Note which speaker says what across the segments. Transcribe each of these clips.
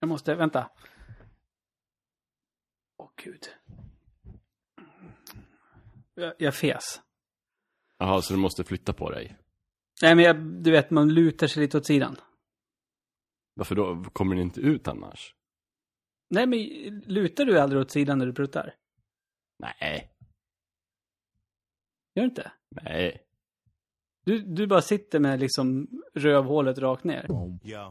Speaker 1: Jag måste, vänta. Åh gud. Jag, jag fes.
Speaker 2: Jaha, så du måste flytta på dig.
Speaker 1: Nej men jag, du vet, man lutar sig lite åt sidan.
Speaker 2: Varför då? Kommer den inte ut annars?
Speaker 1: Nej men lutar du aldrig åt sidan när du pruttar?
Speaker 2: Nej.
Speaker 1: Gör du inte?
Speaker 2: Nej.
Speaker 1: Du, du bara sitter med liksom rövhålet rakt ner.
Speaker 3: Yo.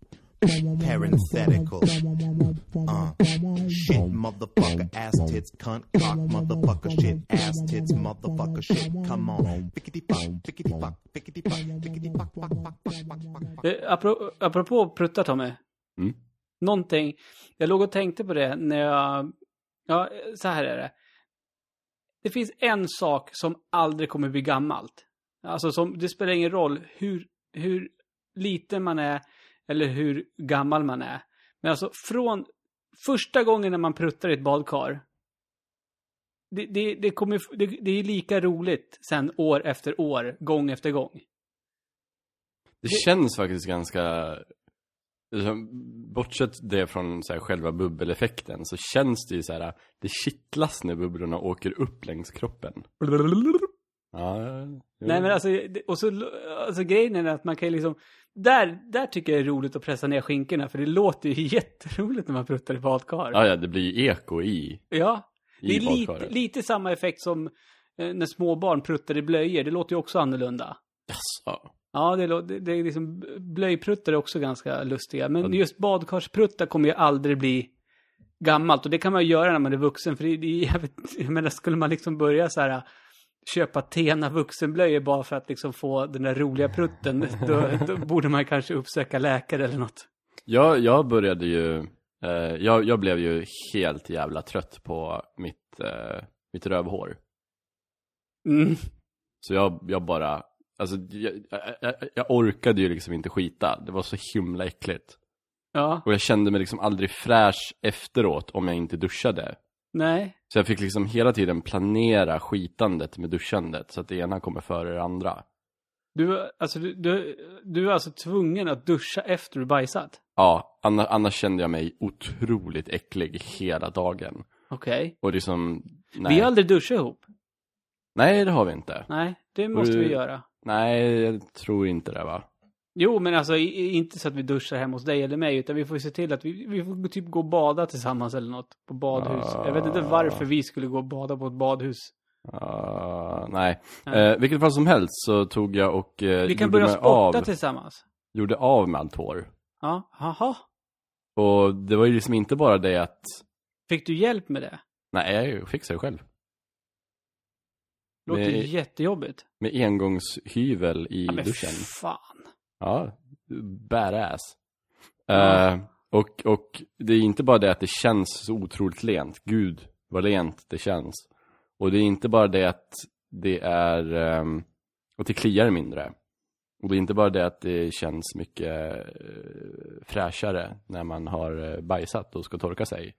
Speaker 3: Parenthetical. Uh. Shit, motherfucker, ass tits, cunt, cock, motherfucker, shit, ass tits, motherfucker, shit. Come on. Fickety fuck, fickety fuck, fickety fuck, fickety fuck, fuck, fuck, fuck, fuck, fuck.
Speaker 1: Eh, Apro, apropå prutta Tommy.
Speaker 2: Mm.
Speaker 1: Någonting. Jag låg och tänkte på det när jag... Ja, så här är det. Det finns en sak som aldrig kommer bli gammalt. Alltså som, det spelar ingen roll hur, hur liten man är eller hur gammal man är. Men alltså från första gången när man pruttar i ett badkar. Det, det, det, kommer, det, det är lika roligt sen år efter år, gång efter gång.
Speaker 2: Det känns faktiskt ganska... liksom, Bortsett det från så här, själva bubbeleffekten så känns det ju så här, det kittlas när bubblorna åker upp längs kroppen. Ja, jo.
Speaker 1: Nej men alltså, det- och så, alltså grejen är att man kan ju liksom, där, där tycker jag det är roligt att pressa ner skinkorna för det låter ju jätteroligt när man pruttar i badkar.
Speaker 2: Ja, ja, det blir ju eko i,
Speaker 1: Ja, det
Speaker 2: i
Speaker 1: är lite,
Speaker 2: badkaret.
Speaker 1: lite samma effekt som eh, när små barn pruttar i blöjor, det låter ju också annorlunda.
Speaker 2: Jaså?
Speaker 1: Ja, det, lå- det, det är liksom, blöjpruttar är också ganska lustiga, men just badkarspruttar kommer ju aldrig bli gammalt och det kan man ju göra när man är vuxen för det, det är jävligt, jag menar skulle man liksom börja så här köpa Tena vuxenblöjor bara för att liksom få den där roliga prutten, då, då borde man kanske uppsöka läkare eller något.
Speaker 2: Jag, jag började ju, eh, jag, jag blev ju helt jävla trött på mitt, eh, mitt rövhår.
Speaker 1: Mm.
Speaker 2: Så jag, jag bara, alltså jag, jag, jag orkade ju liksom inte skita. Det var så himla äckligt.
Speaker 1: Ja,
Speaker 2: Och jag kände mig liksom aldrig fräsch efteråt om jag inte duschade.
Speaker 1: nej.
Speaker 2: Så jag fick liksom hela tiden planera skitandet med duschandet så att det ena kommer före det andra.
Speaker 1: Du, alltså, du, du, du är alltså tvungen att duscha efter du bajsat?
Speaker 2: Ja, annars, annars kände jag mig otroligt äcklig hela dagen.
Speaker 1: Okej.
Speaker 2: Och liksom, nej.
Speaker 1: Vi har aldrig duschat ihop.
Speaker 2: Nej, det har vi inte.
Speaker 1: Nej, det måste
Speaker 2: du-
Speaker 1: vi göra.
Speaker 2: Nej, jag tror inte det va.
Speaker 1: Jo, men alltså inte så att vi duschar hemma hos dig eller mig, utan vi får se till att vi, vi får typ gå och bada tillsammans eller något på badhus. Jag vet inte varför vi skulle gå och bada på ett badhus.
Speaker 2: Uh, nej.
Speaker 1: Nej.
Speaker 2: Eh, vilket fall som helst så tog jag och eh,
Speaker 1: Vi kan börja
Speaker 2: mig
Speaker 1: sporta
Speaker 2: av,
Speaker 1: tillsammans.
Speaker 2: gjorde av med allt hår.
Speaker 1: Ja, haha.
Speaker 2: Och det var ju liksom inte bara det att,
Speaker 1: Fick du hjälp med det?
Speaker 2: nej, jag fixade det själv.
Speaker 1: Låter ju jättejobbigt.
Speaker 2: Med engångshyvel i
Speaker 1: Ja, men
Speaker 2: duschen.
Speaker 1: fan.
Speaker 2: Ja, badass.
Speaker 1: Ja.
Speaker 2: Eh, och, och det är inte bara det att det känns så otroligt lent. Gud, vad lent det känns. Och det är inte bara det att det är, ehm, att det kliar mindre. Och det är inte bara det att det känns mycket eh, fräschare när man har eh, bajsat och ska torka sig.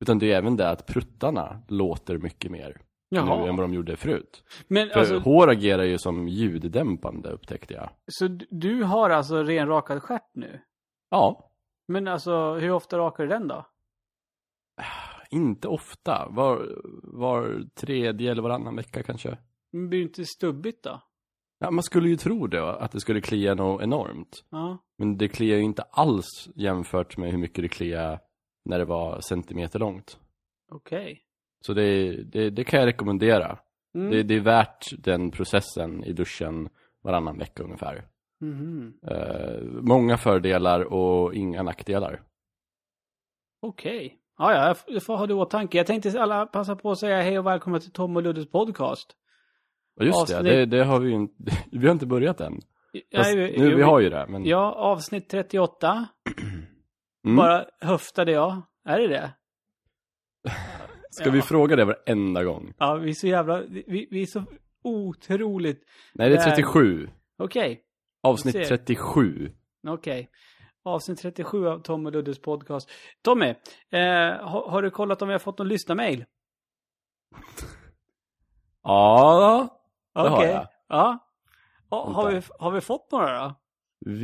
Speaker 2: Utan det är även det att pruttarna låter mycket mer nu än
Speaker 1: Jaha.
Speaker 2: vad de gjorde förut.
Speaker 1: Men
Speaker 2: För
Speaker 1: alltså,
Speaker 2: hår agerar ju som ljuddämpande upptäckte jag.
Speaker 1: så du har alltså renrakad stjärt nu?
Speaker 2: Ja,
Speaker 1: Men alltså, hur ofta rakar du den då?
Speaker 2: Inte ofta. Var, var tredje eller varannan vecka kanske.
Speaker 1: Men Blir det inte stubbigt då?
Speaker 2: Ja, man skulle ju tro det, att det skulle klia något enormt.
Speaker 1: Ja.
Speaker 2: Men det kliar ju inte alls jämfört med hur mycket det kliar när det var centimeter långt.
Speaker 1: Okej.
Speaker 2: Så det, det, det kan jag rekommendera.
Speaker 1: Mm.
Speaker 2: Det, det är värt den processen i duschen varannan vecka ungefär.
Speaker 1: Mhm.
Speaker 2: Eh, många fördelar och inga nackdelar.
Speaker 1: Okej. Ja, ja, jag får ha det i åtanke. Jag tänkte alla passa på att säga hej och välkomna till Tom och Luddes podcast.
Speaker 2: Och just det,
Speaker 1: Avsnitt-
Speaker 2: det, det har vi ju inte, vi har inte börjat än. Fast
Speaker 1: Nej,
Speaker 2: nu,
Speaker 1: jo,
Speaker 2: vi har ju det, men...
Speaker 1: Ja, avsnitt 38.
Speaker 2: Mm.
Speaker 1: Bara höftade jag. Är det det?
Speaker 2: Ska vi
Speaker 1: Ja.
Speaker 2: fråga det varenda gång?
Speaker 1: Ja, vi är så jävla... Vi, vi är så otroligt...
Speaker 2: Nej, det är
Speaker 1: Där.
Speaker 2: 37.
Speaker 1: Okej,
Speaker 2: Avsnitt
Speaker 1: ser.
Speaker 2: 37.
Speaker 1: okej. Avsnitt 37 av Tom och Luddes podcast. Tommy, eh, har, har du kollat om vi har fått någon lyssnarmail?
Speaker 2: Ja, det har
Speaker 1: Okej.
Speaker 2: jag.
Speaker 1: Ja. Ha, har, vi, har vi fått några då?
Speaker 2: Vi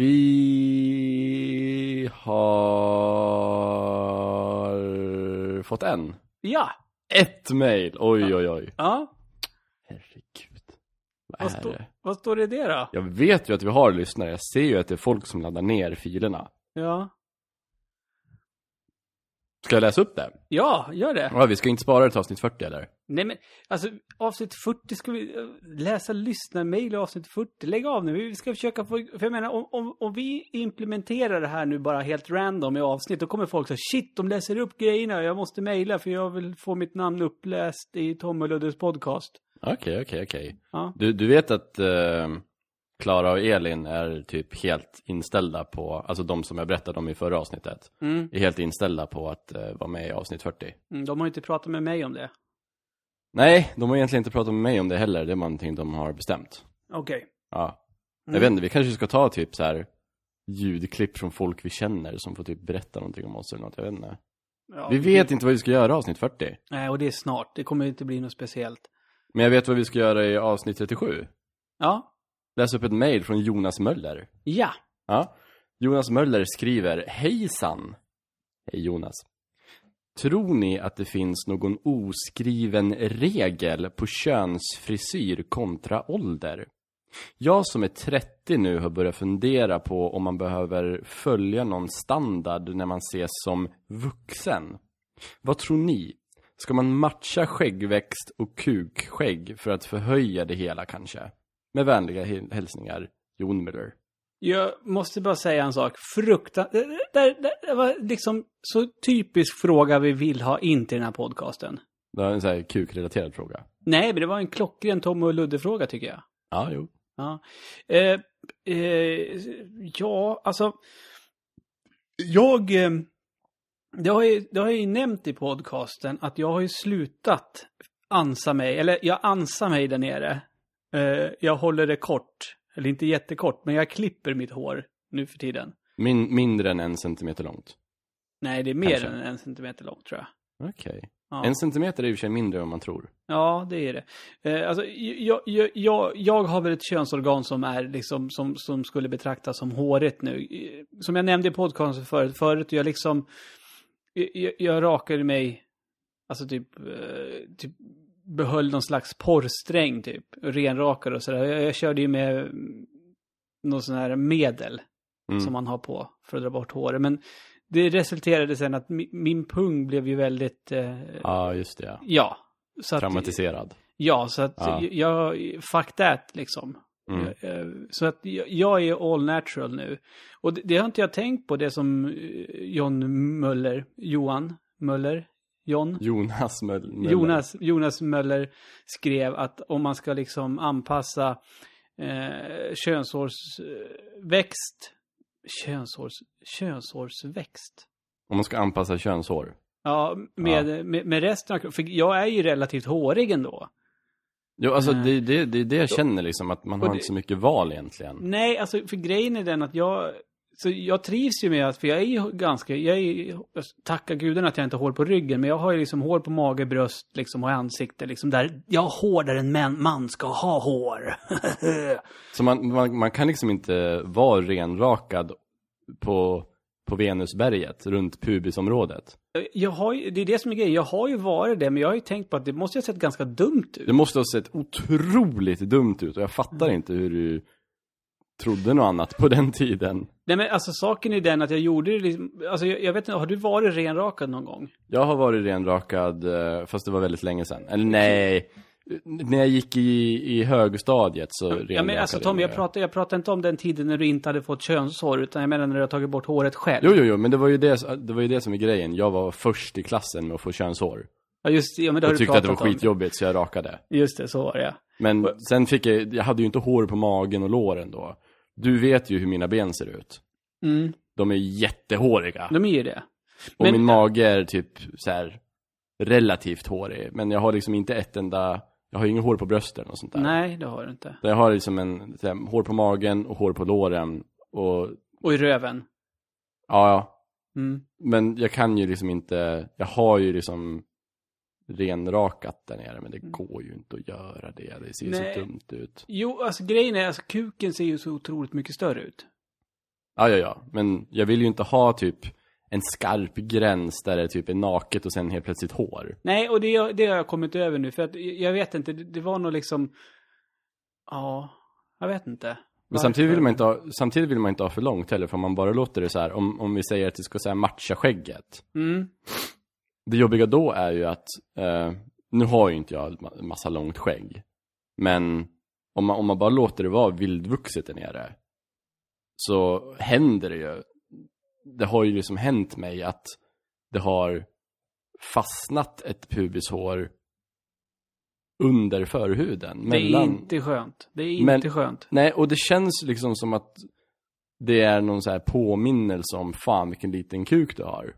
Speaker 2: har fått en.
Speaker 1: Ja.
Speaker 2: Ett mail. Oj, oj, oj.
Speaker 1: Ja.
Speaker 2: Herregud. Vad
Speaker 1: Vad,
Speaker 2: är
Speaker 1: stå,
Speaker 2: det?
Speaker 1: vad står det i det då?
Speaker 2: Jag vet ju att vi har lyssnare. Jag ser ju att det är folk som laddar ner filerna.
Speaker 1: Ja.
Speaker 2: Ska jag läsa upp det?
Speaker 1: Ja, gör det.
Speaker 2: Ja, vi ska inte spara det till avsnitt 40 eller?
Speaker 1: Nej men, alltså avsnitt 40 ska vi eh, läsa lyssnarmail i avsnitt 40. Lägg av nu, vi ska försöka få, för jag menar om, om, om vi implementerar det här nu bara helt random i avsnitt, då kommer folk säga shit, de läser upp grejerna, jag måste mejla för jag vill få mitt namn uppläst i Tom och Luddes podcast.
Speaker 2: Okej, okej, okej.
Speaker 1: Ja.
Speaker 2: Du, du vet att eh, Klara och Elin är typ helt inställda på, alltså de som jag berättade om i förra avsnittet,
Speaker 1: Mm.
Speaker 2: är helt inställda på att eh, vara med i avsnitt 40.
Speaker 1: Mm, De har inte pratat med mig om det.
Speaker 2: Nej, de har egentligen inte pratat med mig om det heller, det är någonting de har bestämt.
Speaker 1: Okej.
Speaker 2: Ja. Jag
Speaker 1: Mm.
Speaker 2: vet inte, vi kanske ska ta typ så här ljudklipp från folk vi känner som får typ berätta någonting om oss eller något, jag vet inte.
Speaker 1: Ja,
Speaker 2: Vi vet inte vad vi ska göra i avsnitt 40.
Speaker 1: Nej, och det är snart. Det kommer inte bli något speciellt.
Speaker 2: Men jag vet vad vi ska göra i avsnitt 37.
Speaker 1: Ja.
Speaker 2: Läs upp ett mail från Jonas Möller.
Speaker 1: Ja.
Speaker 2: Ja. Jonas Möller skriver Hejsan! Hej Jonas. Tror ni att det finns någon oskriven regel på könsfrisyr kontra ålder? Jag som är 30 nu har börjat fundera på om man behöver följa någon standard när man ses som vuxen. Vad tror ni? Ska man matcha skäggväxt och kukskägg för att förhöja det hela kanske? Med vänliga häl- hälsningar, Jon Müller.
Speaker 1: Jag måste bara säga en sak. Fruktan... Det, det, det, det var liksom så typisk fråga vi vill ha in till den här podcasten.
Speaker 2: Det var en sån här kukrelaterad fråga.
Speaker 1: Nej, men det var en klockren Tom och Ludde-fråga tycker jag.
Speaker 2: Ja, jo.
Speaker 1: Ja. Eh, eh, ja, alltså... Jag... Eh, det, har ju, det har jag ju nämnt i podcasten att jag har ju slutat ansa mig, eller jag ansar mig där nere. Eh, jag håller det kort, eller inte jättekort, men jag klipper mitt hår nu för tiden.
Speaker 2: Min, mindre än en centimeter långt.
Speaker 1: Nej, det är mer
Speaker 2: Kanske.
Speaker 1: än en centimeter långt tror jag.
Speaker 2: Okej.
Speaker 1: Ja.
Speaker 2: En centimeter är i och för sig mindre än man tror.
Speaker 1: Ja, det är det. Eh, alltså, jag, jag, jag, jag har väl ett könsorgan som är liksom, som, som skulle betraktas som håret nu. Eh, Som jag nämnde i podcasten förut, förut jag liksom, jag, jag rakade mig, alltså typ, eh, typ behöll någon slags porrsträng typ, renrakare och sådär. Jag, jag körde ju med någon sån här medel
Speaker 2: Mm.
Speaker 1: som man har på för att dra bort håret. Men det resulterade sen att mi, min pung blev ju väldigt, eh,
Speaker 2: Ja, just det. Ja.
Speaker 1: ja. Så att,
Speaker 2: Traumatiserad.
Speaker 1: Ja, så att
Speaker 2: Ja.
Speaker 1: jag, fuck that liksom.
Speaker 2: Mm.
Speaker 1: Eh, Så att jag, är all natural nu. Och det, det har inte jag tänkt på, det som eh, John Möller, Johan Möller, John?
Speaker 2: Jonas Möll- Möller.
Speaker 1: Jonas, Jonas Möller skrev att om man ska liksom anpassa eh, könshårsväxt, könshårs, könshårsväxt.
Speaker 2: Om man ska anpassa könshår.
Speaker 1: Ja, med, Med, med resten av. För jag är ju relativt hårig ändå.
Speaker 2: Jo, alltså
Speaker 1: Nej.
Speaker 2: det, det, det är det jag känner liksom, att man har
Speaker 1: det-
Speaker 2: inte så mycket val egentligen.
Speaker 1: Nej, alltså för grejen är den att jag... Så jag trivs ju med att, för jag är ju ganska, jag är tacka gudarna att jag inte har hår på ryggen, men jag har ju liksom hår på mage, bröst, liksom och ansikte, liksom där, jag har hår där en man, man ska ha hår.
Speaker 2: Så man, man, man kan liksom inte vara renrakad på, på Venusberget, runt pubisområdet.
Speaker 1: jag har ju, det är det som är grejen, jag har ju varit det, men jag har ju tänkt på att det måste ha sett ganska dumt ut.
Speaker 2: Det måste ha sett otroligt dumt ut och jag fattar inte hur du trodde något annat på den tiden.
Speaker 1: Nej men alltså saken är den att jag gjorde det liksom, alltså jag, jag vet inte, har du varit renrakad någon gång?
Speaker 2: Jag har varit renrakad, eh, fast det var väldigt länge sedan. Eller nej, när jag gick i, i högstadiet så renrakade
Speaker 1: Ja men alltså Tom, jag pratar, jag pratar inte om den tiden när du inte hade fått könshår, utan jag menar när du har tagit bort håret själv.
Speaker 2: Jo, jo, jo, men det var ju det, det var ju det som är grejen. Jag var först i klassen med att få könshår.
Speaker 1: Ja just det, ja men det har
Speaker 2: Jag
Speaker 1: du
Speaker 2: tyckte att det var
Speaker 1: om.
Speaker 2: skitjobbigt så jag rakade.
Speaker 1: Just det, så var det ja.
Speaker 2: Men sen fick jag, jag hade ju inte hår på magen och låren då. Du vet ju hur mina ben ser ut.
Speaker 1: Mm,
Speaker 2: De är jättehåriga.
Speaker 1: de är ju det.
Speaker 2: och
Speaker 1: men-
Speaker 2: min mage är typ så här relativt hårig. Men jag har liksom inte ett enda, jag har ju inget hår på brösten och sånt där.
Speaker 1: Nej, det har du inte.
Speaker 2: Jag har liksom en, så här, hår på magen och hår på låren. Och
Speaker 1: Och i röven.
Speaker 2: Ja, ja.
Speaker 1: Mm.
Speaker 2: Men jag kan ju liksom inte, jag har ju liksom renrakat där nere, men det går ju inte att göra det. Det ser
Speaker 1: Nej.
Speaker 2: så dumt ut.
Speaker 1: Jo, alltså grejen är, alltså kuken ser ju så otroligt mycket större ut.
Speaker 2: Ja, ja, ja. Men jag vill ju inte ha typ en skarp gräns där det typ är naket och sen helt plötsligt hår.
Speaker 1: Nej, och det, det har jag kommit över nu, för att jag vet inte, det, det var nog liksom... Ja, jag vet inte.
Speaker 2: Men samtidigt vill, man inte ha, samtidigt vill man inte ha för långt heller, för om man bara låter det så här, om, om vi säger att det ska så här matcha skägget.
Speaker 1: Mm.
Speaker 2: Det jobbiga då är ju att, eh, nu har ju inte jag massa långt skägg. Men om man, om man bara låter det vara vildvuxet där nere, så händer det ju. Det har ju liksom hänt mig att det har fastnat ett pubishår under förhuden.
Speaker 1: Det är
Speaker 2: mellan...
Speaker 1: inte skönt. Det är inte
Speaker 2: Men-
Speaker 1: skönt.
Speaker 2: Nej, och det känns liksom som att det är någon så här påminnelse om fan vilken liten kuk du har.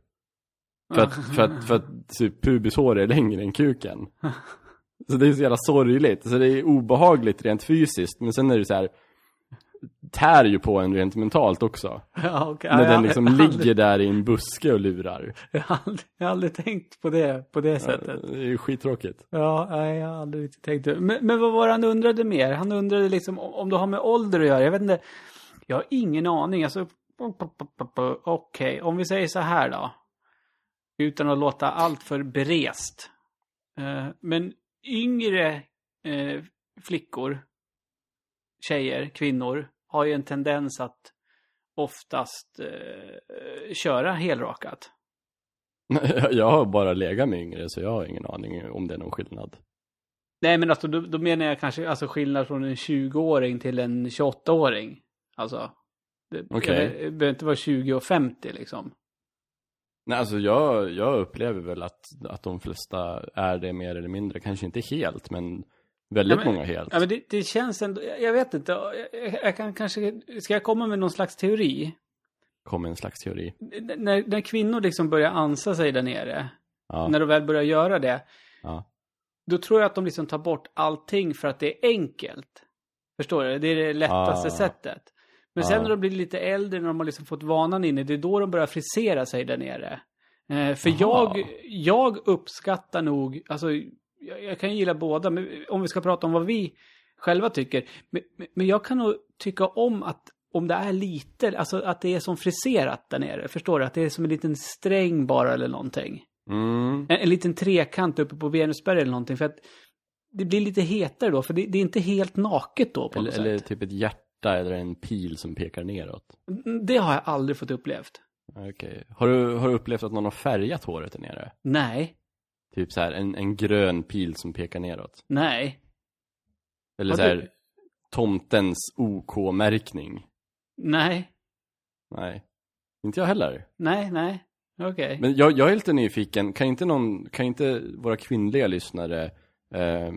Speaker 2: För att, för att, för att typ pubishår är längre än kuken. Så det är så jävla sorgligt. Så det är obehagligt rent fysiskt, men sen är det så här tär ju på en rent mentalt också.
Speaker 1: Ja, okej.
Speaker 2: när
Speaker 1: Ja,
Speaker 2: den liksom
Speaker 1: har
Speaker 2: ligger där i en buske och lurar.
Speaker 1: Jag har aldrig, jag har aldrig tänkt på det på det sättet.
Speaker 2: Det är ju skittråkigt.
Speaker 1: Ja, nej, jag har aldrig riktigt tänkt det. Men, men vad var det han undrade mer? Han undrade liksom om det har med ålder att göra. Jag vet inte. Jag har ingen aning. Alltså, okej, om vi säger så här då. Utan att låta allt för berest. Eh, men yngre eh, flickor, tjejer, kvinnor har ju en tendens att oftast eh, köra helrakat.
Speaker 2: Jag har bara legat med yngre, så jag har ingen aning om det är någon skillnad.
Speaker 1: Nej, men alltså då, då menar jag kanske alltså skillnad från en 20-åring till en 28-åring. Alltså. Det, jag- det behöver inte vara 20 och 50 liksom.
Speaker 2: Nej, alltså jag, jag upplever väl att, att de flesta är det mer eller mindre. Kanske inte helt, men väldigt
Speaker 1: Ja, men-
Speaker 2: många helt.
Speaker 1: Ja, men det, det känns ändå, jag vet inte, jag, jag, kan kanske, ska jag komma med någon slags teori?
Speaker 2: Kom en slags teori.
Speaker 1: N- När, när kvinnor liksom börjar ansa sig där nere,
Speaker 2: Ja,
Speaker 1: när de väl börjar göra det,
Speaker 2: ja.
Speaker 1: då tror jag att de liksom tar bort allting för att det är enkelt. Förstår du? Det är det lättaste
Speaker 2: Ah.
Speaker 1: sättet. Men sen när de blir lite äldre, när de har liksom fått vanan inne, det är då de börjar frisera sig där nere. Eh, för
Speaker 2: Aha.
Speaker 1: jag, jag uppskattar nog, alltså jag, jag kan gilla båda, men om vi ska prata om vad vi själva tycker. Men, men- jag kan nog tycka om att om det är lite, alltså att det är som friserat där nere. Förstår du? Att det är som en liten sträng bara eller någonting.
Speaker 2: Mm.
Speaker 1: En, en liten trekant uppe på Venusberg eller någonting. För att det blir lite hetare då, för det, det är inte helt naket då på
Speaker 2: Eller,
Speaker 1: något
Speaker 2: eller
Speaker 1: sätt.
Speaker 2: typ ett hjärta eller en pil som pekar neråt.
Speaker 1: Det har jag aldrig fått upplevt.
Speaker 2: Okej. Har, du, har du upplevt att någon har färgat håret där nere?
Speaker 1: Nej,
Speaker 2: Typ så här en, en grön pil som pekar neråt.
Speaker 1: nej,
Speaker 2: Eller
Speaker 1: Har
Speaker 2: så
Speaker 1: du-
Speaker 2: här tomtens OK-märkning.
Speaker 1: nej,
Speaker 2: Nej. Inte jag heller.
Speaker 1: nej, nej. Okej.
Speaker 2: Men jag, jag är lite nyfiken, kan inte någon, kan inte våra kvinnliga lyssnare eh,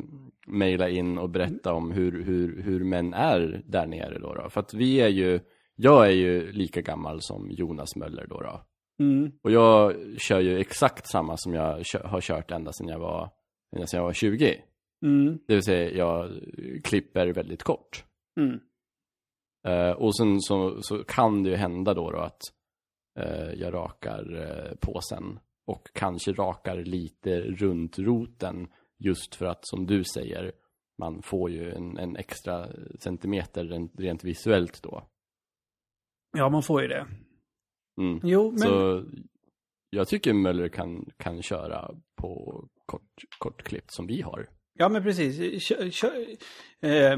Speaker 2: mejla in och berätta om hur, hur, hur män är där nere då, då? För att vi är ju, jag är ju lika gammal som Jonas Möller då, då.
Speaker 1: Mm.
Speaker 2: Och jag kör ju exakt samma som jag kö- har kört ända sedan jag var, ända sedan jag var 20.
Speaker 1: Mm.
Speaker 2: Det vill säga, jag klipper väldigt kort.
Speaker 1: Mm.
Speaker 2: Eh, och sen så, så kan det ju hända då, då att eh, jag rakar eh, påsen och kanske rakar lite runt roten just för att som du säger man får ju en, en extra centimeter rent, rent visuellt då.
Speaker 1: Ja, man får ju det.
Speaker 2: Mm.
Speaker 1: Jo, men...
Speaker 2: Så jag tycker Möller kan, kan köra på kort, kortklippt som vi har.
Speaker 1: Ja, men precis. Kö, kö, eh,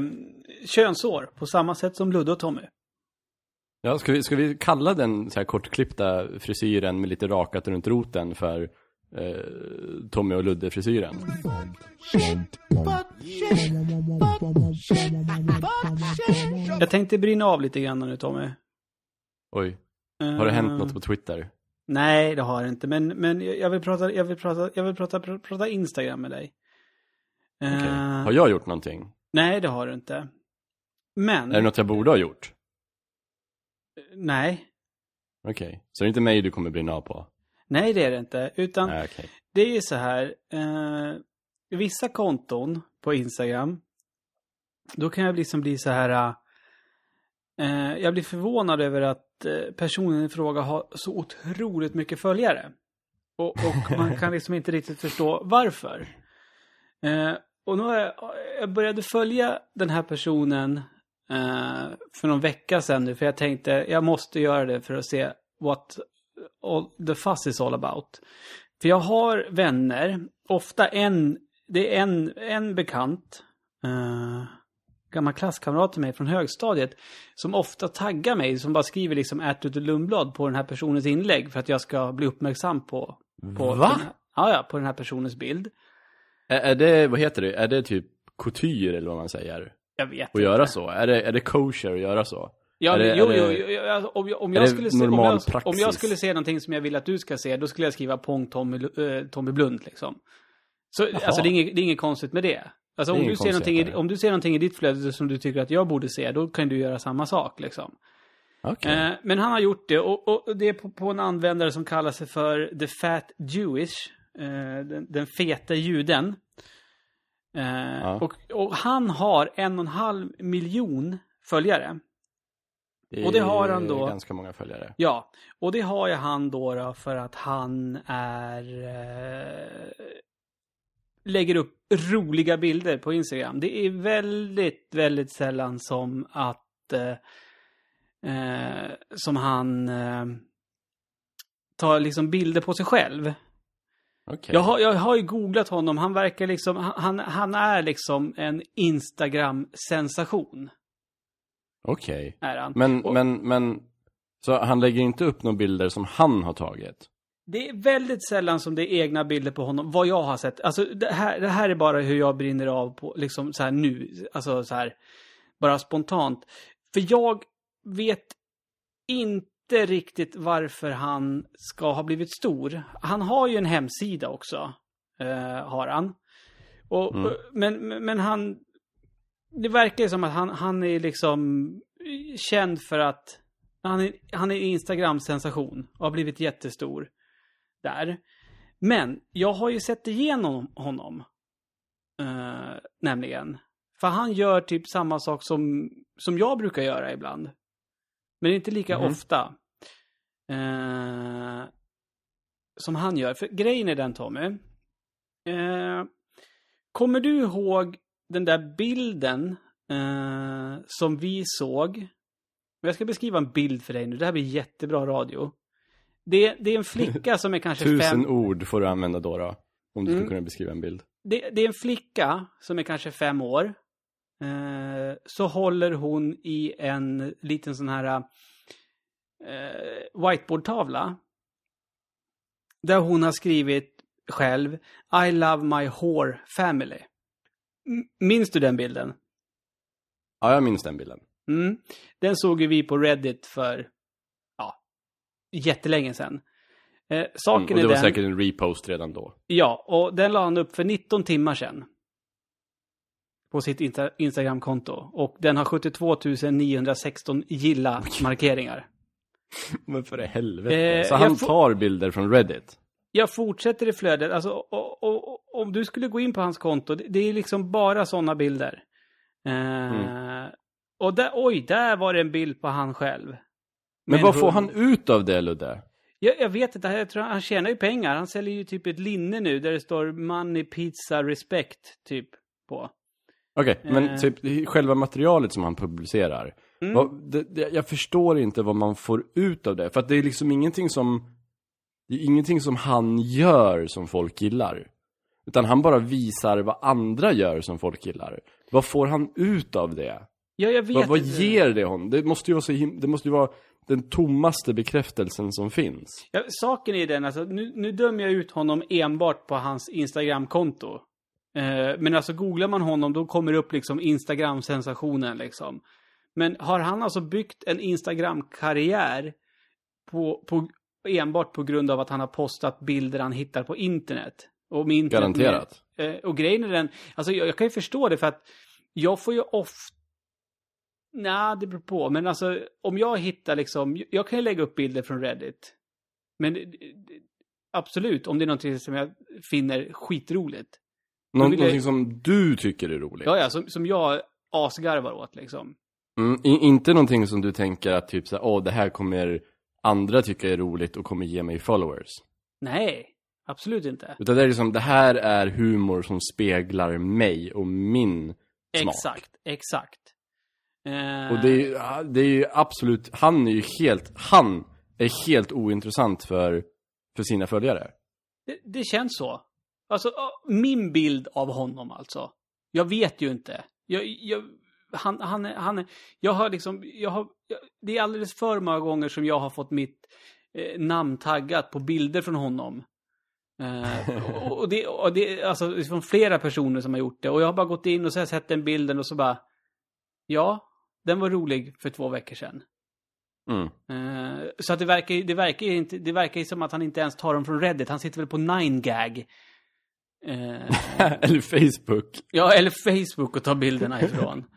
Speaker 1: könsår, på samma sätt som Ludde och Tommy.
Speaker 2: Ja, ska vi, ska vi kalla den så här kortklippta frisyren med lite rakat runt roten för Tommy och Ludde-frisyren?
Speaker 1: Jag tänkte brinna av lite grann nu, Tommy.
Speaker 2: Oj, har det hänt
Speaker 1: Eh,
Speaker 2: något på Twitter?
Speaker 1: Nej, det har det inte. Men, men jag vill prata, jag vill prata, jag vill prata, pr- prata Instagram med dig. Eh,
Speaker 2: Okej. Har jag gjort någonting?
Speaker 1: Nej, det har du inte. Men,
Speaker 2: Är det något jag borde ha gjort?
Speaker 1: nej.
Speaker 2: Okej, så det är inte mig du kommer brinna av på?
Speaker 1: Nej, det är det inte. Utan
Speaker 2: Nej, okej.
Speaker 1: det är ju så här. Eh, vissa konton på Instagram. Då kan jag liksom bli så här. Eh, jag blir förvånad över att eh, personen i fråga har så otroligt mycket följare. Och, och man kan liksom inte riktigt förstå varför. Eh, och nu har jag, jag började följa den här personen eh, för någon vecka sedan nu, för jag tänkte jag måste göra det för att se what all the fuss is all about. För jag har vänner, ofta en, det är en, en bekant, eh, gammal klasskamrat till mig från högstadiet, som ofta taggar mig, som bara skriver liksom Ärtut och Lundblad på den här personens inlägg för att jag ska bli uppmärksam på, på,
Speaker 2: Va?
Speaker 1: Den ja, på den här personens bild.
Speaker 2: Är, är det, vad heter det, är det typ couture eller vad man säger?
Speaker 1: Jag vet
Speaker 2: Att göra så? Är det, är det kosher att göra så?
Speaker 1: Ja,
Speaker 2: det-
Speaker 1: jo, jo, jo, jo, alltså, om jag, om jag skulle se, om jag, om jag skulle se någonting som jag vill att du ska se, då skulle jag skriva Pong Tommy, eh, Tommy Blund liksom. Så, alltså det är, inget, det är inget konstigt med det. Alltså
Speaker 2: Det
Speaker 1: om du, ser någonting, i, om du ser någonting i ditt flöde som du tycker att jag borde se, då kan du göra samma sak liksom.
Speaker 2: Okej.
Speaker 1: Eh, men han har gjort det och, och det är på, på en användare som kallar sig för The Fat Jewish. Eh, den, den feta juden. Eh,
Speaker 2: Ja.
Speaker 1: och, och han har en och en halv miljon följare. Och det har han då-
Speaker 2: ganska många följare.
Speaker 1: Ja, och det har ju han då, då för att han är... Eh, lägger upp roliga bilder på Instagram. Det är väldigt, väldigt sällan som att... Eh, eh, som han eh, tar liksom bilder på sig själv.
Speaker 2: Okej.
Speaker 1: Jag, har, jag har ju googlat honom. Han verkar liksom... Han, han är liksom en Instagram-sensation.
Speaker 2: Okej.
Speaker 1: Han.
Speaker 2: Men,
Speaker 1: Och-
Speaker 2: men, men, så han lägger inte upp några bilder som han har tagit?
Speaker 1: Det är väldigt sällan som det är egna bilder på honom, vad jag har sett. Alltså det här, det här är bara hur jag brinner av på, liksom så här nu. Alltså så här, bara spontant. För jag vet inte riktigt varför han ska ha blivit stor. Han har ju en hemsida också, eh, har han. Och,
Speaker 2: Mm.
Speaker 1: men, men han, det verkar ju som att han, han är liksom känd för att han är, han är Instagram-sensation och har blivit jättestor där. Men jag har ju sett igenom honom. Eh, nämligen. För han gör typ samma sak som, som jag brukar göra ibland. Men inte lika
Speaker 2: Mhm.
Speaker 1: ofta. Eh, som han gör. För grejen är den Tommy. Eh, kommer du ihåg den där bilden eh, som vi såg? Jag ska beskriva en bild för dig nu. Det här blir jättebra radio. Det, det är en flicka som är kanske
Speaker 2: Tusen
Speaker 1: fem...
Speaker 2: ord får du använda då, då om du
Speaker 1: Mm.
Speaker 2: skulle kunna beskriva en bild.
Speaker 1: Det, det är en flicka som är kanske fem år. Eh, så håller hon i en liten sån här eh, whiteboardtavla. Där hon har skrivit själv I love my whore family. Minns du den bilden?
Speaker 2: Ja, jag minns den bilden.
Speaker 1: Mm. Den såg ju vi på Reddit för, ja, jättelänge sedan. Eh,
Speaker 2: Mm,
Speaker 1: saken
Speaker 2: och det
Speaker 1: är
Speaker 2: var
Speaker 1: den...
Speaker 2: säkert en repost redan då.
Speaker 1: Ja, och den la han upp för 19 timmar sedan. På sitt Insta- Instagramkonto. Och den har 72 916 gilla-markeringar.
Speaker 2: Men för helvete.
Speaker 1: Eh,
Speaker 2: så han
Speaker 1: får-
Speaker 2: tar bilder från Reddit?
Speaker 1: Jag fortsätter i flödet. Alltså, och, och, och, om du skulle gå in på hans konto, det, det är liksom bara sådana bilder. Eh, Och där, oj, där var det en bild på han själv.
Speaker 2: Men vad får han ut av det, Ludde?
Speaker 1: Jag, jag vet inte, jag tror han tjänar ju pengar. Han säljer ju typ ett linne nu där det står money, pizza, respect, typ, på.
Speaker 2: Okej, men
Speaker 1: Eh.
Speaker 2: typ själva materialet som han publicerar.
Speaker 1: Mm.
Speaker 2: Vad, det, det, jag förstår inte vad man får ut av det. För att det är liksom ingenting som... Det är ingenting som han gör som folk gillar. Utan han bara visar vad andra gör som folk gillar. Vad får han ut av det?
Speaker 1: Ja, jag vet
Speaker 2: Vad, vad ger det honom? Det måste ju vara så Det måste ju vara den tommaste bekräftelsen som finns.
Speaker 1: Ja, saken är den, alltså, nu, nu dömer jag ut honom enbart på hans Instagram-konto. Eh, men alltså googlar man honom då kommer det upp liksom Instagram-sensationen liksom. Men har han alltså byggt en Instagram-karriär på, på, enbart på grund av att han har postat bilder han hittar på internet? Och med internet
Speaker 2: Garanterat.
Speaker 1: Med, eh, och grejen är den, alltså jag, jag kan ju förstå det för att jag får ju ofta Nej, det beror på. Men alltså, om jag hittar liksom... Jag kan ju lägga upp bilder från Reddit. Men absolut, om det är någonting som jag finner skitroligt.
Speaker 2: Nå-
Speaker 1: vill jag-
Speaker 2: Någonting som du tycker är roligt.
Speaker 1: Ja, ja, som, som jag asgarvar åt liksom.
Speaker 2: Mm, inte någonting som du tänker att typ såhär, åh det här kommer andra tycka är roligt och kommer ge mig followers.
Speaker 1: Nej, absolut inte.
Speaker 2: Utan det är liksom, det här är humor som speglar mig och min smak.
Speaker 1: Exakt, exakt. Eh,
Speaker 2: Och det är, det är ju absolut, han är ju helt, han är helt ointressant för, för sina följare.
Speaker 1: det, det känns så. Alltså, min bild av honom alltså. Jag vet ju inte. Jag, jag, han, han, är- han, är- jag har liksom, jag har, det är alldeles för många gånger som jag har fått mitt eh, namn taggat på bilder från honom. Eh, och, och, det, och det, alltså från flera personer som har gjort det. Och jag har bara gått in och så har jag sett den bilden och så bara, ja, den var rolig för två veckor sedan.
Speaker 2: Mm.
Speaker 1: Eh, så att det verkar, ju- det verkar inte, det verkar som att han inte ens tar dem från Reddit. Han sitter väl på 9gag. Eh,
Speaker 2: Eller Facebook.
Speaker 1: ja, eller Facebook och tar bilderna ifrån.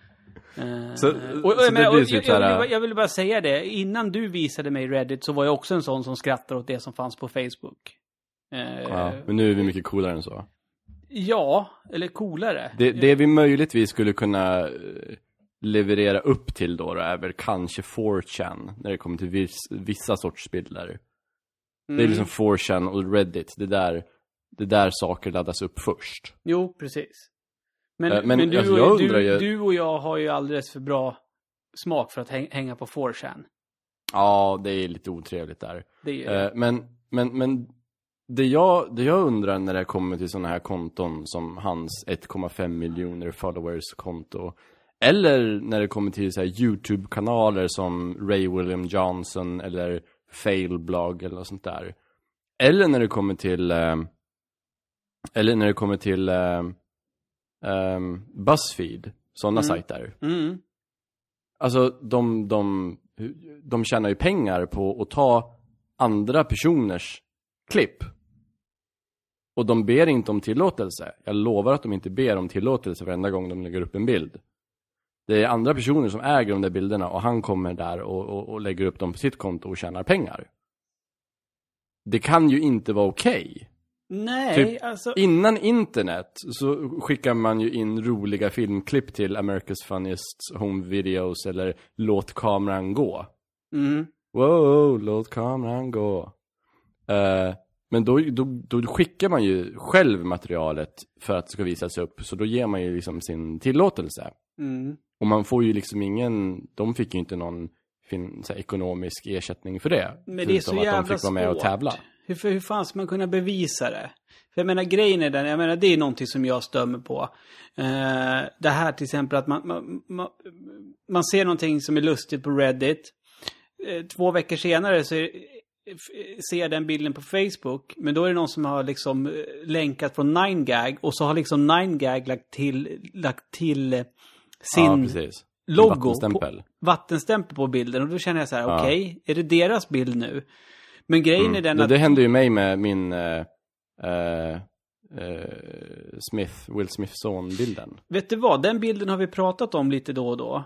Speaker 1: Eh,
Speaker 2: Så-
Speaker 1: och, och,
Speaker 2: så
Speaker 1: jag, och jag, vill, jag vill bara säga det. Innan du visade mig Reddit så var jag också en sån som skrattade åt det som fanns på Facebook. Eh,
Speaker 2: Ja, men nu är vi mycket coolare än så.
Speaker 1: ja, eller coolare.
Speaker 2: Det, det vi möjligtvis skulle kunna eh, leverera upp till då, då är väl kanske 4chan när det kommer till viss, vissa sorts bilder. Det är
Speaker 1: Mm.
Speaker 2: liksom 4chan och Reddit, det där, det där saker laddas upp först.
Speaker 1: Jo, precis. Men,
Speaker 2: Eh,
Speaker 1: men,
Speaker 2: men
Speaker 1: du,
Speaker 2: alltså,
Speaker 1: och,
Speaker 2: jag
Speaker 1: du,
Speaker 2: ju-
Speaker 1: du och jag har ju alldeles för bra smak för att häng, hänga på 4chan.
Speaker 2: Ja, det är lite otrevligt där.
Speaker 1: Det är
Speaker 2: Eh, men, men, men det jag, det jag undrar när det kommer till sådana här konton som hans 1,5 miljoner followers konto. Eller när det kommer till så här YouTube-kanaler som Ray William Johnson eller Failblog eller sånt där. Eller när det kommer till, eh, eller när det kommer till eh, Buzzfeed, sådana
Speaker 1: Mm.
Speaker 2: sajter.
Speaker 1: Mm.
Speaker 2: Alltså de, de, de tjänar ju pengar på att ta andra personers klipp. Och de ber inte om tillåtelse. Jag lovar att de inte ber om tillåtelse varenda gång de lägger upp en bild. Det är andra personer som äger de där bilderna och han kommer där och, och, och lägger upp dem på sitt konto och tjänar pengar. Det kan ju inte vara okej.
Speaker 1: Nej,
Speaker 2: Typ,
Speaker 1: alltså...
Speaker 2: Innan internet så skickar man ju in roliga filmklipp till America's Funniest Home Videos eller Låt kameran gå.
Speaker 1: Mm.
Speaker 2: Wow, låt kameran gå. Eh, men då, då, då skickar man ju själv materialet för att det ska visas upp. Så då ger man ju liksom sin tillåtelse.
Speaker 1: Mm.
Speaker 2: Och man får ju liksom ingen, de fick ju inte någon fin, här, ekonomisk ersättning för det.
Speaker 1: Men det är så
Speaker 2: Förutom att
Speaker 1: jävla
Speaker 2: de fick vara med och
Speaker 1: svårt. Hur, för, hur fan ska man kunna bevisa det? För jag menar grejen är den, jag menar det är någonting som jag stömer på. Eh, det här till exempel att man, man, man, man ser någonting som är lustigt på Reddit. Eh, två veckor senare så är, ser jag den bilden på Facebook. Men då är det någon som har liksom eh, länkat från 9gag och så har liksom 9gag lagt till, lagt till eh, sin
Speaker 2: ja,
Speaker 1: logo på,
Speaker 2: Vattenstämpel.
Speaker 1: vattenstämpel på bilden. Och då känner jag så här,
Speaker 2: Ja.
Speaker 1: okej, är det deras bild nu? Men grejen är
Speaker 2: Mm.
Speaker 1: den
Speaker 2: det,
Speaker 1: att...
Speaker 2: det hände ju mig med min eh, eh, Smith, Will Smiths son-bilden.
Speaker 1: Vet du vad? Den bilden har vi pratat om lite då och då.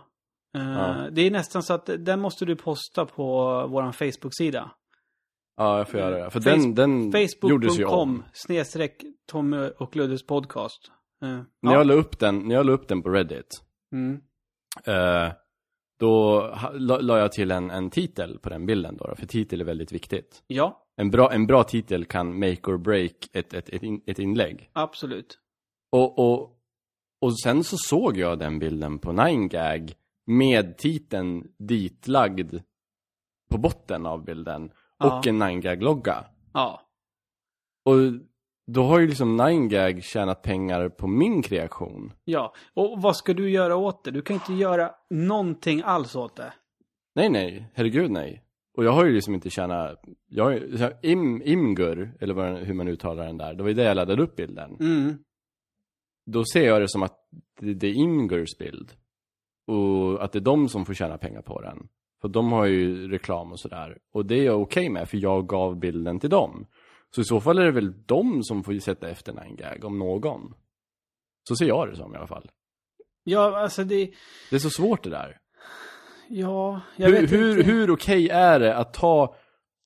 Speaker 2: Ja.
Speaker 1: Det är nästan så att den måste du posta på vår Facebook-sida.
Speaker 2: Ja, jag får göra det. För
Speaker 1: Face-
Speaker 2: den, den gjordes ju om.
Speaker 1: Snedstreck Tommy och Luddes podcast. Eh,
Speaker 2: När,
Speaker 1: ja.
Speaker 2: jag la upp den, när jag la upp den på Reddit,
Speaker 1: Mm.
Speaker 2: eh, då la, la jag till en, en titel på den bilden då, för titel är väldigt viktigt.
Speaker 1: ja,
Speaker 2: En bra, en bra titel kan make or break ett, ett, ett, in, ett inlägg.
Speaker 1: absolut.
Speaker 2: Och, och, och sen så såg jag den bilden på 9gag med titeln ditlagd på botten av bilden
Speaker 1: Ja.
Speaker 2: och en 9gag-logga.
Speaker 1: Ja.
Speaker 2: Och då har ju liksom 9gag tjänat pengar på min kreation.
Speaker 1: Ja. Och vad ska du göra åt det? Du kan inte göra någonting alls åt det.
Speaker 2: Nej, nej, herregud nej. Och jag har ju liksom inte tjänat, jag har ju, im, Imgur, eller vad, hur man uttalar den där, det var ju det jag laddade upp bilden.
Speaker 1: Mm.
Speaker 2: Då ser jag det som att det, det är Imgurs bild. Och att det är de som får tjäna pengar på den. För de har ju reklam och sådär. Och det är jag okej med, för jag gav bilden till dem. Så i så fall är det väl de som får sätta efter 9gag, om någon. Så ser jag det som i alla fall.
Speaker 1: Ja, alltså det...
Speaker 2: Det är så svårt det där.
Speaker 1: Ja, jag
Speaker 2: Hur,
Speaker 1: vet
Speaker 2: hur,
Speaker 1: inte.
Speaker 2: hur okej är det att ta,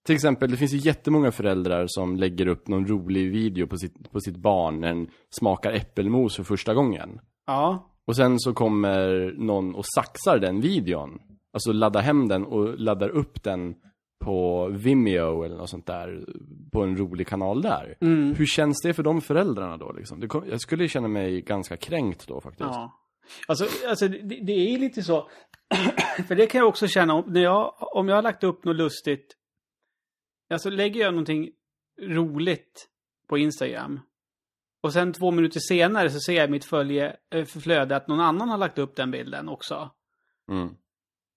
Speaker 2: till exempel det finns ju jättemånga föräldrar som lägger upp någon rolig video på sitt, på sitt barn när den smakar äppelmos för första gången.
Speaker 1: Ja.
Speaker 2: Och sen så kommer någon och saxar den videon. Alltså laddar hem den och laddar upp den på Vimeo eller något sånt där. På en rolig kanal där.
Speaker 1: Mm.
Speaker 2: Hur känns det för de föräldrarna då liksom? Kom, jag skulle känna mig ganska kränkt då faktiskt.
Speaker 1: Ja. Alltså, alltså det, det är lite så. För det kan jag också känna om, när jag, om jag har lagt upp något lustigt. Alltså lägger jag någonting roligt på Instagram. Och sen två minuter senare så ser jag i mitt följe, äh, flöde att någon annan har lagt upp den bilden också.
Speaker 2: Mm.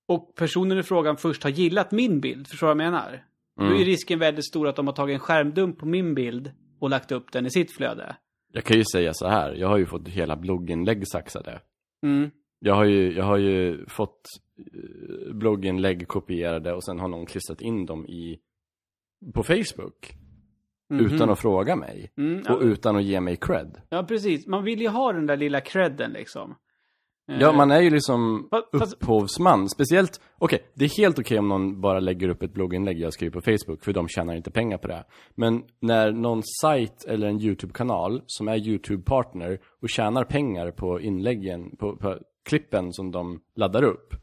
Speaker 1: Och personen i frågan först har gillat min bild, förstår du vad jag menar? Då är
Speaker 2: Mm.
Speaker 1: risken väldigt stor att de har tagit en skärmdump på min bild och lagt upp den i sitt flöde.
Speaker 2: Jag kan ju säga så här, jag har ju fått hela blogginlägg saxade.
Speaker 1: Mm.
Speaker 2: Jag har ju, jag har ju fått eh, blogginlägg kopierade och sen har någon klistrat in dem i på Facebook.
Speaker 1: Mhm.
Speaker 2: Utan att fråga mig.
Speaker 1: Mm, ja.
Speaker 2: Och utan att ge mig cred.
Speaker 1: Ja, precis. Man vill ju ha den där lilla credden liksom. Eh,
Speaker 2: Ja, man är ju liksom upphovsman. Speciellt, okej, det är helt okej om någon bara lägger upp ett blogginlägg jag skriver på Facebook, för de tjänar inte pengar på det. Men när någon sajt eller en YouTube-kanal som är YouTube-partner och tjänar pengar på inläggen, på, på klippen som de laddar upp,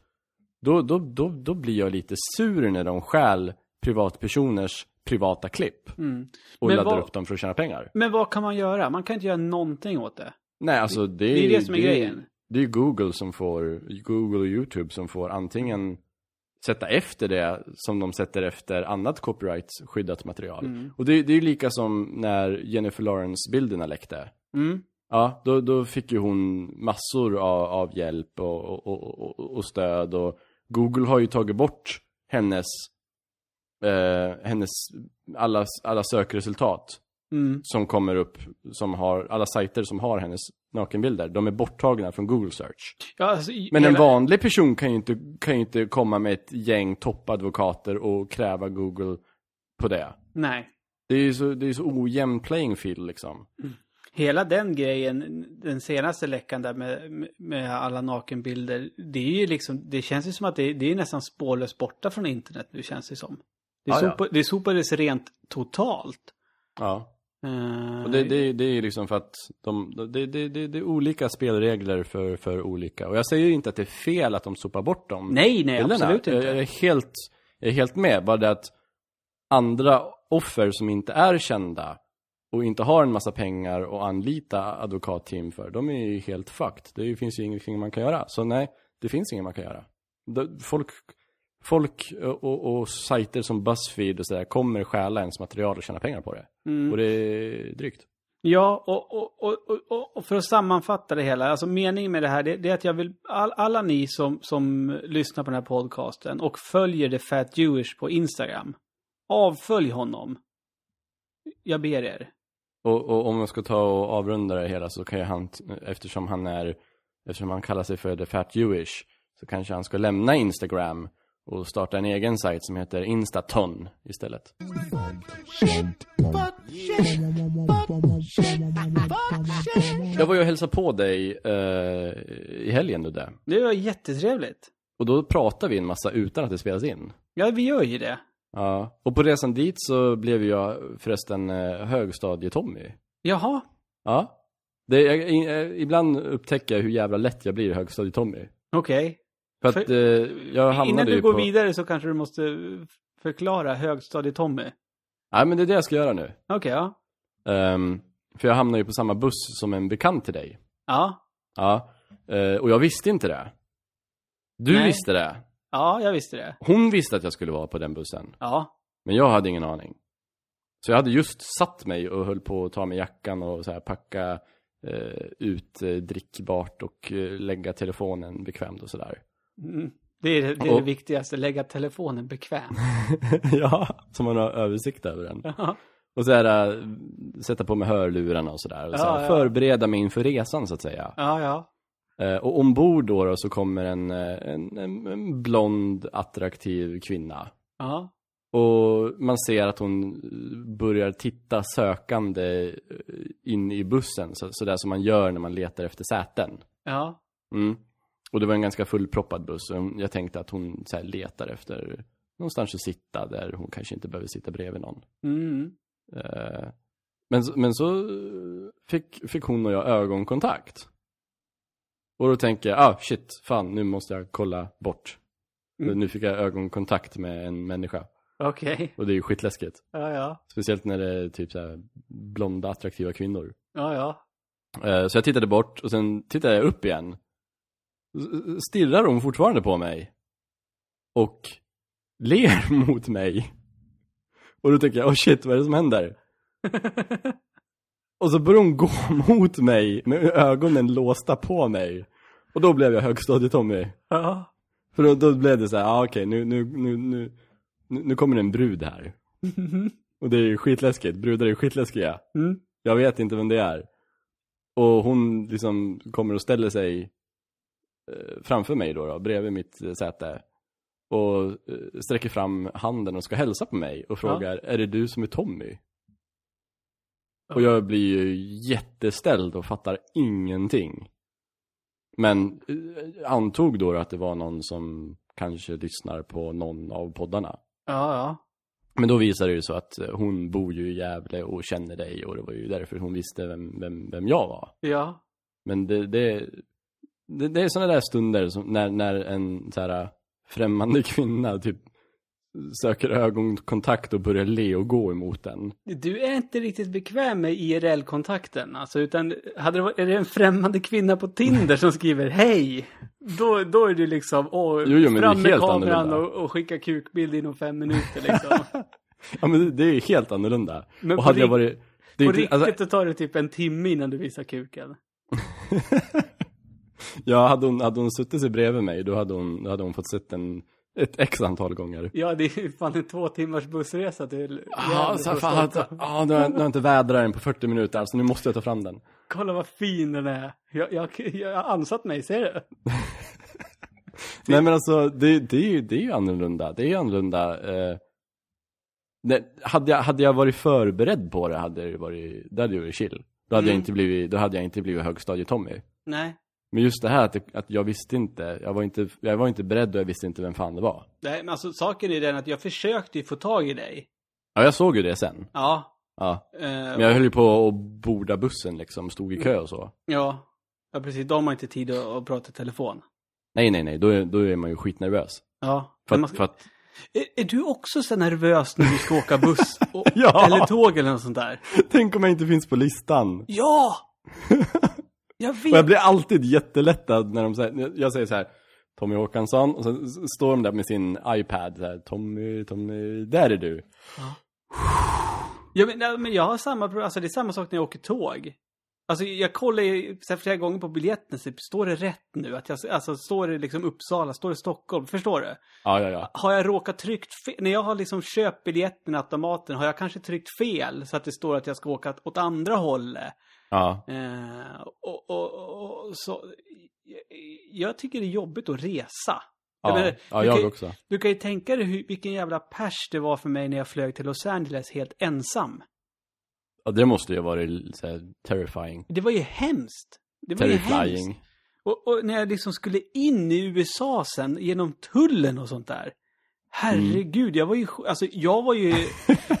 Speaker 2: då, då, då, då blir jag lite sur när de stjäl privatpersoners privata klipp
Speaker 1: Mm.
Speaker 2: och
Speaker 1: Men
Speaker 2: laddar
Speaker 1: vad-
Speaker 2: upp dem för att tjäna pengar.
Speaker 1: Men vad kan man göra? Man kan inte göra någonting åt det.
Speaker 2: Nej, alltså det,
Speaker 1: Det är det som är grejen.
Speaker 2: Det är ju Google som får, Google och YouTube som får antingen sätta efter det som de sätter efter annat copyright-skyddat material.
Speaker 1: Mm.
Speaker 2: Och det, det är ju lika som när Jennifer Lawrence-bilderna läckte.
Speaker 1: Mm.
Speaker 2: Ja, då, då fick ju hon massor av, av hjälp och, och, och, och, stöd och Google har ju tagit bort hennes, eh, hennes alla, alla sökresultat
Speaker 1: Mm.
Speaker 2: som kommer upp, som har, alla sajter som har hennes nakenbilder, de är borttagna från Google Search.
Speaker 1: Ja, alltså,
Speaker 2: Men en vanlig person kan ju inte, kan ju inte komma med ett gäng toppadvokater och kräva Google på det.
Speaker 1: Nej.
Speaker 2: Det är ju så, det är så ojämn playing field liksom.
Speaker 1: Hela den grejen, den senaste läckan där med, med alla nakenbilder. Det är ju liksom, det känns ju som att det, det är nästan spårlöst borta från internet nu känns det som. Det,
Speaker 2: Ja, ja.
Speaker 1: sopa, det sopades rent totalt.
Speaker 2: Ja.
Speaker 1: Eh,
Speaker 2: Och det, det, det är liksom för att de, det, det, det, är olika spelregler för, för olika. Och jag säger ju inte att det är fel att de sopar bort dem.
Speaker 1: Nej, nej,
Speaker 2: bilderna.
Speaker 1: absolut inte.
Speaker 2: jag, är helt, jag är helt med. Bara det att andra offer som inte är kända och inte har en massa pengar att anlita advokatteam för, de är ju helt fucked. Det finns ju ingenting man kan göra. Så nej, det finns inget man kan göra. Folk, folk och, och, och sajter som Buzzfeed och sådär kommer stjäla ens material och tjäna pengar på det.
Speaker 1: Mm.
Speaker 2: Och det är drygt.
Speaker 1: Ja, och, och, och, och- för att sammanfatta det hela, alltså meningen med det här, det, det är att jag vill, all, alla ni som, som lyssnar på den här podcasten och följer The Fat Jewish på Instagram, avfölj honom. Jag ber er.
Speaker 2: Och, och om jag ska ta och avrunda det hela så kan ju han, eftersom han är, eftersom han kallar sig för The Fat Jewish, så kanske han ska lämna Instagram och starta en egen sajt som heter Instaton istället. Jag var ju och hälsade på dig eh, i helgen nu där.
Speaker 1: Det var jättetrevligt.
Speaker 2: Och då pratade vi en massa utan att det spelas in.
Speaker 1: Ja, vi gör ju det.
Speaker 2: Ja. Och på resan dit så blev jag förresten eh, högstadie-Tommy.
Speaker 1: Jaha.
Speaker 2: Ja. Det, jag, i- ibland upptäcker jag hur jävla lätt jag blir högstadie-Tommy.
Speaker 1: Okej.
Speaker 2: För att
Speaker 1: För-
Speaker 2: eh, jag hamnade
Speaker 1: Innan du går
Speaker 2: på...
Speaker 1: vidare så kanske du måste förklara högstadie-Tommy.
Speaker 2: Nej men det är det jag ska göra nu.
Speaker 1: Okej, ja.
Speaker 2: Ehm, för jag hamnade ju på samma buss som en bekant till dig.
Speaker 1: Ja.
Speaker 2: Ja. Eh, och jag visste inte det. Du
Speaker 1: Nej.
Speaker 2: visste det.
Speaker 1: Ja, jag visste det.
Speaker 2: Hon visste att jag skulle vara på den bussen.
Speaker 1: Ja.
Speaker 2: Men jag hade ingen aning. Så jag hade just satt mig och höll på att ta med jackan och så här packa eh, ut eh, drickbart och eh, lägga telefonen bekvämt och sådär.
Speaker 1: Mm. Det är, det, är det
Speaker 2: Och-
Speaker 1: viktigaste, lägga telefonen bekvämt.
Speaker 2: ja, så man har översikt över den.
Speaker 1: Ja.
Speaker 2: Och så här, äh, sätta på mig hörlurarna och sådär. Och så
Speaker 1: Ja, ja.
Speaker 2: Förbereda mig inför resan så att säga.
Speaker 1: Ja, ja.
Speaker 2: Eh, och ombord då, då så kommer en, eh, en, en, en blond, attraktiv kvinna.
Speaker 1: Ja.
Speaker 2: Och man ser att hon börjar titta sökande eh, in i bussen. Så, så där som man gör när man letar efter säten.
Speaker 1: Ja.
Speaker 2: Mm. Och det var en ganska fullproppad buss. Och jag tänkte att hon så här, letar efter någonstans att sitta där hon kanske inte behöver sitta bredvid någon.
Speaker 1: Mm.
Speaker 2: Eh, Men, men så fick, fick hon och jag ögonkontakt. Och då tänker jag, ah shit, fan nu måste jag kolla bort.
Speaker 1: Mm.
Speaker 2: Nu fick jag ögonkontakt med en människa.
Speaker 1: Okej.
Speaker 2: Och det är ju skitläskigt.
Speaker 1: Ja, ja.
Speaker 2: Speciellt när det är typ så här blonda, attraktiva kvinnor.
Speaker 1: Ja, ja.
Speaker 2: Eh, Så jag tittade bort och sen tittade jag upp igen. Stirrar hon fortfarande på mig. Och ler mot mig. Och då tänker jag, oh shit, vad är det som händer? Och så börjar hon gå mot mig med ögonen låsta på mig. Och då blev jag högstadietommy.
Speaker 1: ja.
Speaker 2: För då, då blev det så här, ah, okej, nu, nu, nu, nu, nu nu kommer det en brud här. Och det är ju skitläskigt, brudar är skitläskiga.
Speaker 1: Mm.
Speaker 2: Jag vet inte vem det är. Och hon liksom kommer och ställer sig framför mig då, då bredvid mitt eh, säte. Och eh, sträcker fram handen och ska hälsa på mig och frågar, är det du som är Tommy? Och jag blir ju jätteställd och fattar ingenting. Men eh, antog då att det var någon som kanske lyssnar på någon av poddarna.
Speaker 1: Ja, ja.
Speaker 2: Men då visade det ju så att eh, hon bor ju i Gävle och känner dig och det var ju därför hon visste vem, vem, vem jag var.
Speaker 1: Ja.
Speaker 2: Men det, det, det, det är sådana där stunder som när, när en så här främmande kvinna typ söker ögonkontakt och börjar le och gå emot den.
Speaker 1: Du är inte riktigt bekväm med IRL-kontakten, alltså, utan hade det varit, är det en främmande kvinna på Tinder som skriver hej, då, då är du liksom, åh,
Speaker 2: Jo, jo, men det är
Speaker 1: fram med kameran
Speaker 2: annorlunda.
Speaker 1: och, och skicka kukbild inom fem minuter liksom.
Speaker 2: Ja men det, det är helt annorlunda.
Speaker 1: Men
Speaker 2: och hade jag varit... Det,
Speaker 1: På
Speaker 2: inte-
Speaker 1: riktigt
Speaker 2: alltså,
Speaker 1: så tar det typ en timme innan du visar kuken.
Speaker 2: ja, hade hon, hade hon suttit sig bredvid mig då hade hon, då hade hon fått sett den ett x antal gånger.
Speaker 1: Ja, det är fan en två timmars bussresa till
Speaker 2: Ja,
Speaker 1: Gävle
Speaker 2: så fan, ja, nu har jag nu har jag inte vädrat den på 40 minuter, alltså nu måste jag ta fram den.
Speaker 1: Kolla vad fin den är. Jag, jag, jag har ansatt mig, ser du?
Speaker 2: Nej men alltså, det, det, är ju, det är ju annorlunda. Det är ju annorlunda. Eh, nej, hade, jag, hade jag varit förberedd på det hade det varit, det hade varit chill. Då hade, jag
Speaker 1: Mm.
Speaker 2: inte blivit, då hade jag inte blivit högstadie-Tommy.
Speaker 1: Nej.
Speaker 2: Men just det här att, det, att jag visste inte, jag var inte, jag var inte beredd och jag visste inte vem fan det var.
Speaker 1: Nej, men alltså saken är den att jag försökte ju få tag i dig.
Speaker 2: Ja, jag såg ju det sen.
Speaker 1: Ja.
Speaker 2: Ja.
Speaker 1: eh,
Speaker 2: Men jag höll ju på att borda bussen liksom, stod i kö och så.
Speaker 1: Ja. Ja, precis. De har inte tid att, att prata i telefon.
Speaker 2: Nej, nej, nej, då är, då är man ju skitnervös.
Speaker 1: Ja.
Speaker 2: För
Speaker 1: man
Speaker 2: för att,
Speaker 1: är, är du också så nervös när du ska åka buss? Och,
Speaker 2: Ja.
Speaker 1: Eller tåg eller något sånt där?
Speaker 2: tänk om jag inte finns på listan.
Speaker 1: Ja! Jag vet.
Speaker 2: Och jag blir alltid jättelättad när de säger, jag säger så här Tommy Håkansson, och så s- står de där med sin iPad så här, Tommy, Tommy, där är du.
Speaker 1: Ja, men, ja, men jag har samma problem. Alltså det är samma sak när jag åker tåg. Alltså jag kollar ju så här flera gånger på biljetten, så står det rätt nu? Att jag, alltså står det liksom Uppsala, står det Stockholm? Förstår du?
Speaker 2: Ja, ja, ja.
Speaker 1: Har jag råkat tryckt fel? När jag har liksom köpt biljetten i automaten, har jag kanske tryckt fel så att det står att jag ska åka åt andra hållet?
Speaker 2: Ja,
Speaker 1: Eh, och, och, och så... Jag, jag tycker det är jobbigt att resa. Jag
Speaker 2: ja,
Speaker 1: menar,
Speaker 2: ja
Speaker 1: du
Speaker 2: jag
Speaker 1: kan
Speaker 2: också.
Speaker 1: Du kan ju tänka dig hur, vilken jävla pers det var för mig när jag flög till Los Angeles helt ensam.
Speaker 2: Ja, det måste ju ha varit så här, terrifying.
Speaker 1: Det var ju hemskt. Det var ju hemskt.
Speaker 2: Terrifying.
Speaker 1: Och, och när jag liksom skulle in i USA sen genom tullen och sånt där. Herregud, jag var ju, alltså jag var ju,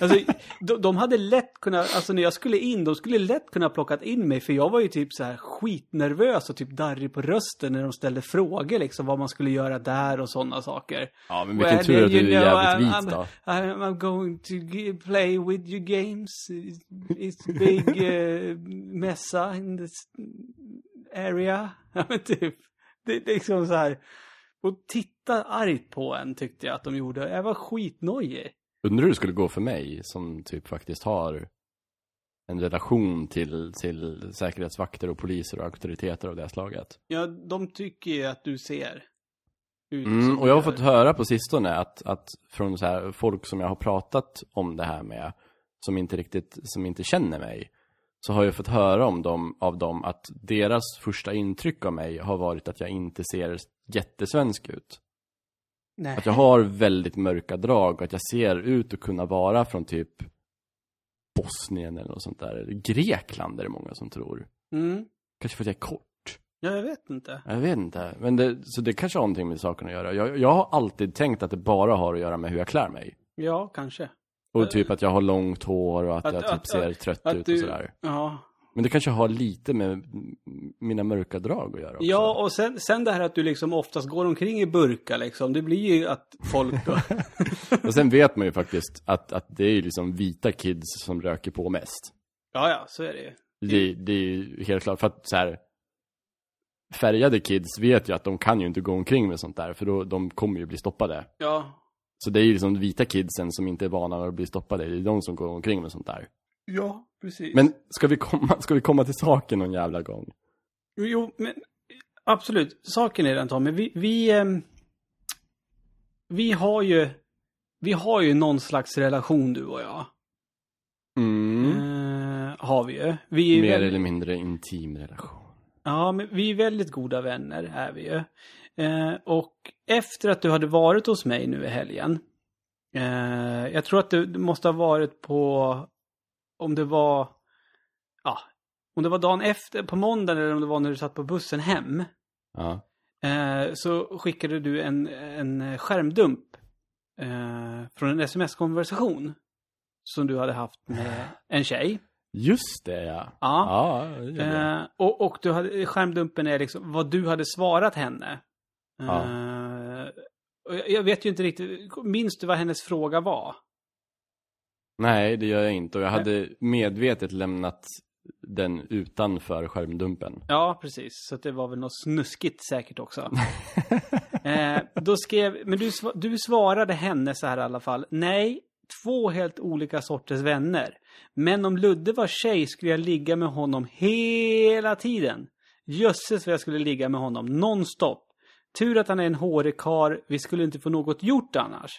Speaker 1: alltså de, de hade lätt kunnat, alltså när jag skulle in, de skulle lätt kunna plockat in mig för jag var ju typ så här skitnervös och typ darrig på rösten när de ställde frågor liksom vad man skulle göra där och sådna saker.
Speaker 2: Ja, men vilken
Speaker 1: Well,
Speaker 2: tur att du är
Speaker 1: know,
Speaker 2: jävligt
Speaker 1: I'm,
Speaker 2: vit då.
Speaker 1: I'm, I'm going to play with you games. It's big uh, messa in this area. Ja, men typ. Det det är liksom så här. Och titta argt på en tyckte jag att de gjorde. Jag var skitnojig.
Speaker 2: Undrar hur det skulle gå för mig som typ faktiskt har en relation till, till säkerhetsvakter och poliser och auktoriteter av det slaget.
Speaker 1: Ja, de tycker ju att du ser ut
Speaker 2: Mm, och jag har fått höra på sistone att, att från så här folk som jag har pratat om det här med, som inte riktigt, som inte känner mig, så har jag fått höra om dem, av dem att deras första intryck av mig har varit att jag inte ser jättesvensk ut.
Speaker 1: Nej.
Speaker 2: Att jag har väldigt mörka drag och att jag ser ut att kunna vara från typ Bosnien eller något sånt där. Grekland är det många som tror.
Speaker 1: Mm.
Speaker 2: Kanske för att jag är kort.
Speaker 1: Ja, jag vet inte.
Speaker 2: Jag vet inte. Men det, så det kanske har någonting med saken att göra. Jag, jag har alltid tänkt att det bara har att göra med hur jag klär mig.
Speaker 1: Ja, kanske.
Speaker 2: Och typ att jag har långt hår och att,
Speaker 1: Att-
Speaker 2: jag typ
Speaker 1: att-
Speaker 2: ser trött ut och
Speaker 1: du,
Speaker 2: sådär.
Speaker 1: ja,
Speaker 2: Men det kanske har lite med mina mörka drag att göra också.
Speaker 1: Ja, och sen, sen det här att du liksom oftast går omkring i burka liksom. Det blir ju att folk då...
Speaker 2: Och sen vet man ju faktiskt att, att det är ju liksom vita kids som röker på mest.
Speaker 1: ja, ja, så är det ju.
Speaker 2: Det, det är ju helt klart, för att så här färgade kids vet ju att de kan ju inte gå omkring med sånt där, för då, de kommer ju bli stoppade.
Speaker 1: Ja.
Speaker 2: Så det är ju liksom vita kidsen som inte är vana att bli stoppade, det är de som går omkring med sånt där.
Speaker 1: Ja, precis.
Speaker 2: Men ska vi komma, ska vi komma till saken någon jävla gång?
Speaker 1: Jo, men absolut. Saken är den Tommy, vi, vi, ehm, vi har ju, vi har ju någon slags relation du och jag.
Speaker 2: Mm.
Speaker 1: Eh, har vi ju. Vi är
Speaker 2: Mer
Speaker 1: väldigt,
Speaker 2: eller mindre intim relation.
Speaker 1: Ja, men vi är väldigt goda vänner, är vi ju. Eh, och efter att du hade varit hos mig nu i helgen. Eh, jag tror att du du måste ha varit på, om det var, ja, om det var dagen efter, på måndagen eller om det var när du satt på bussen hem.
Speaker 2: Ja.
Speaker 1: Eh, så skickade du en, en skärmdump eh, från en sms-konversation. Som du hade haft med en tjej.
Speaker 2: Just det ja.
Speaker 1: Ja.
Speaker 2: Ja, det.
Speaker 1: Eh, och, och du hade, skärmdumpen är liksom vad du hade svarat henne.
Speaker 2: Ja.
Speaker 1: Eh, jag, vet ju inte riktigt, minns du vad hennes fråga var?
Speaker 2: Nej, det gör jag inte. Och jag hade medvetet lämnat den utanför skärmdumpen.
Speaker 1: Ja, precis. Så det var väl något snuskigt säkert också. eh, då skrev, men du, du svarade henne så här i alla fall. Nej, två helt olika sorters vänner. Men om Ludde var tjej skulle jag ligga med honom hela tiden. Jösses vad jag skulle ligga med honom nonstop. Tur att han är en hårig karl. Vi skulle inte få något gjort annars.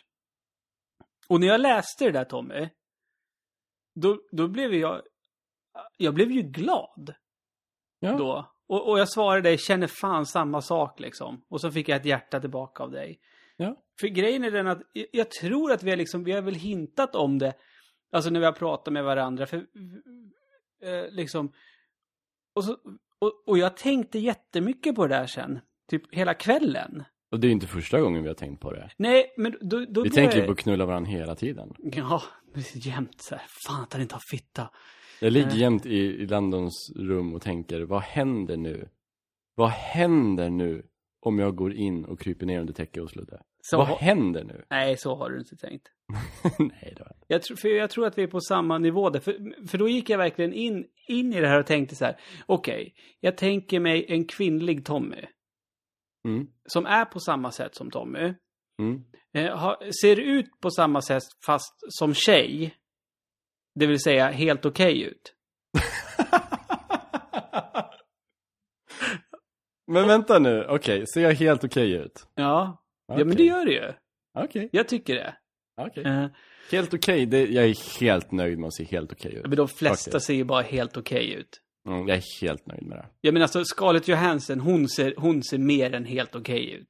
Speaker 1: Och när jag läste det där Tommy. Då, då blev jag... Jag blev ju glad
Speaker 2: Ja.
Speaker 1: då. Och, och jag svarade dig, känner fan samma sak liksom. Och så fick jag ett hjärta tillbaka av dig. För grejen är den att jag- tror att vi har liksom, vi har väl hintat om det. Alltså när vi har pratat med varandra. För eh, liksom. Och, så, och, och jag tänkte jättemycket på det där sen. Typ hela kvällen.
Speaker 2: Och det är inte första gången vi har tänkt på det.
Speaker 1: Nej, men då, då
Speaker 2: Vi tänker ju
Speaker 1: jag-
Speaker 2: på att knulla varandra hela tiden.
Speaker 1: Ja, jämt så här. Fan att han inte har fitta.
Speaker 2: Jag ligger
Speaker 1: Nej.
Speaker 2: jämt i, i Landons rum och tänker, vad händer nu? Vad händer nu om jag går in och kryper ner under täcket hos Ludde?
Speaker 1: Så,
Speaker 2: Vad händer nu?
Speaker 1: nej, så har du inte tänkt.
Speaker 2: Nej, var
Speaker 1: Jag tror, för jag tror att vi är på samma nivå där. För, för då gick jag verkligen in, in i det här och tänkte så här. Okej, jag tänker mig en kvinnlig Tommy.
Speaker 2: mm.
Speaker 1: Som är på samma sätt som Tommy.
Speaker 2: Mm.
Speaker 1: Eh, har, ser ut på samma sätt fast som tjej. Det vill säga helt okej ut.
Speaker 2: Men vänta nu, okej, ser jag helt okej ut?
Speaker 1: Ja, ja men det gör det ju.
Speaker 2: Okej,
Speaker 1: Jag tycker det.
Speaker 2: okej.
Speaker 1: Eh,
Speaker 2: Helt okej, det, jag är helt nöjd med att se helt okej ut.
Speaker 1: men de flesta
Speaker 2: Faktiskt.
Speaker 1: ser ju bara helt okej ut.
Speaker 2: Mm, jag är helt nöjd med det.
Speaker 1: Jag menar alltså Scarlett Johansson, hon ser, hon ser mer än helt okej ut.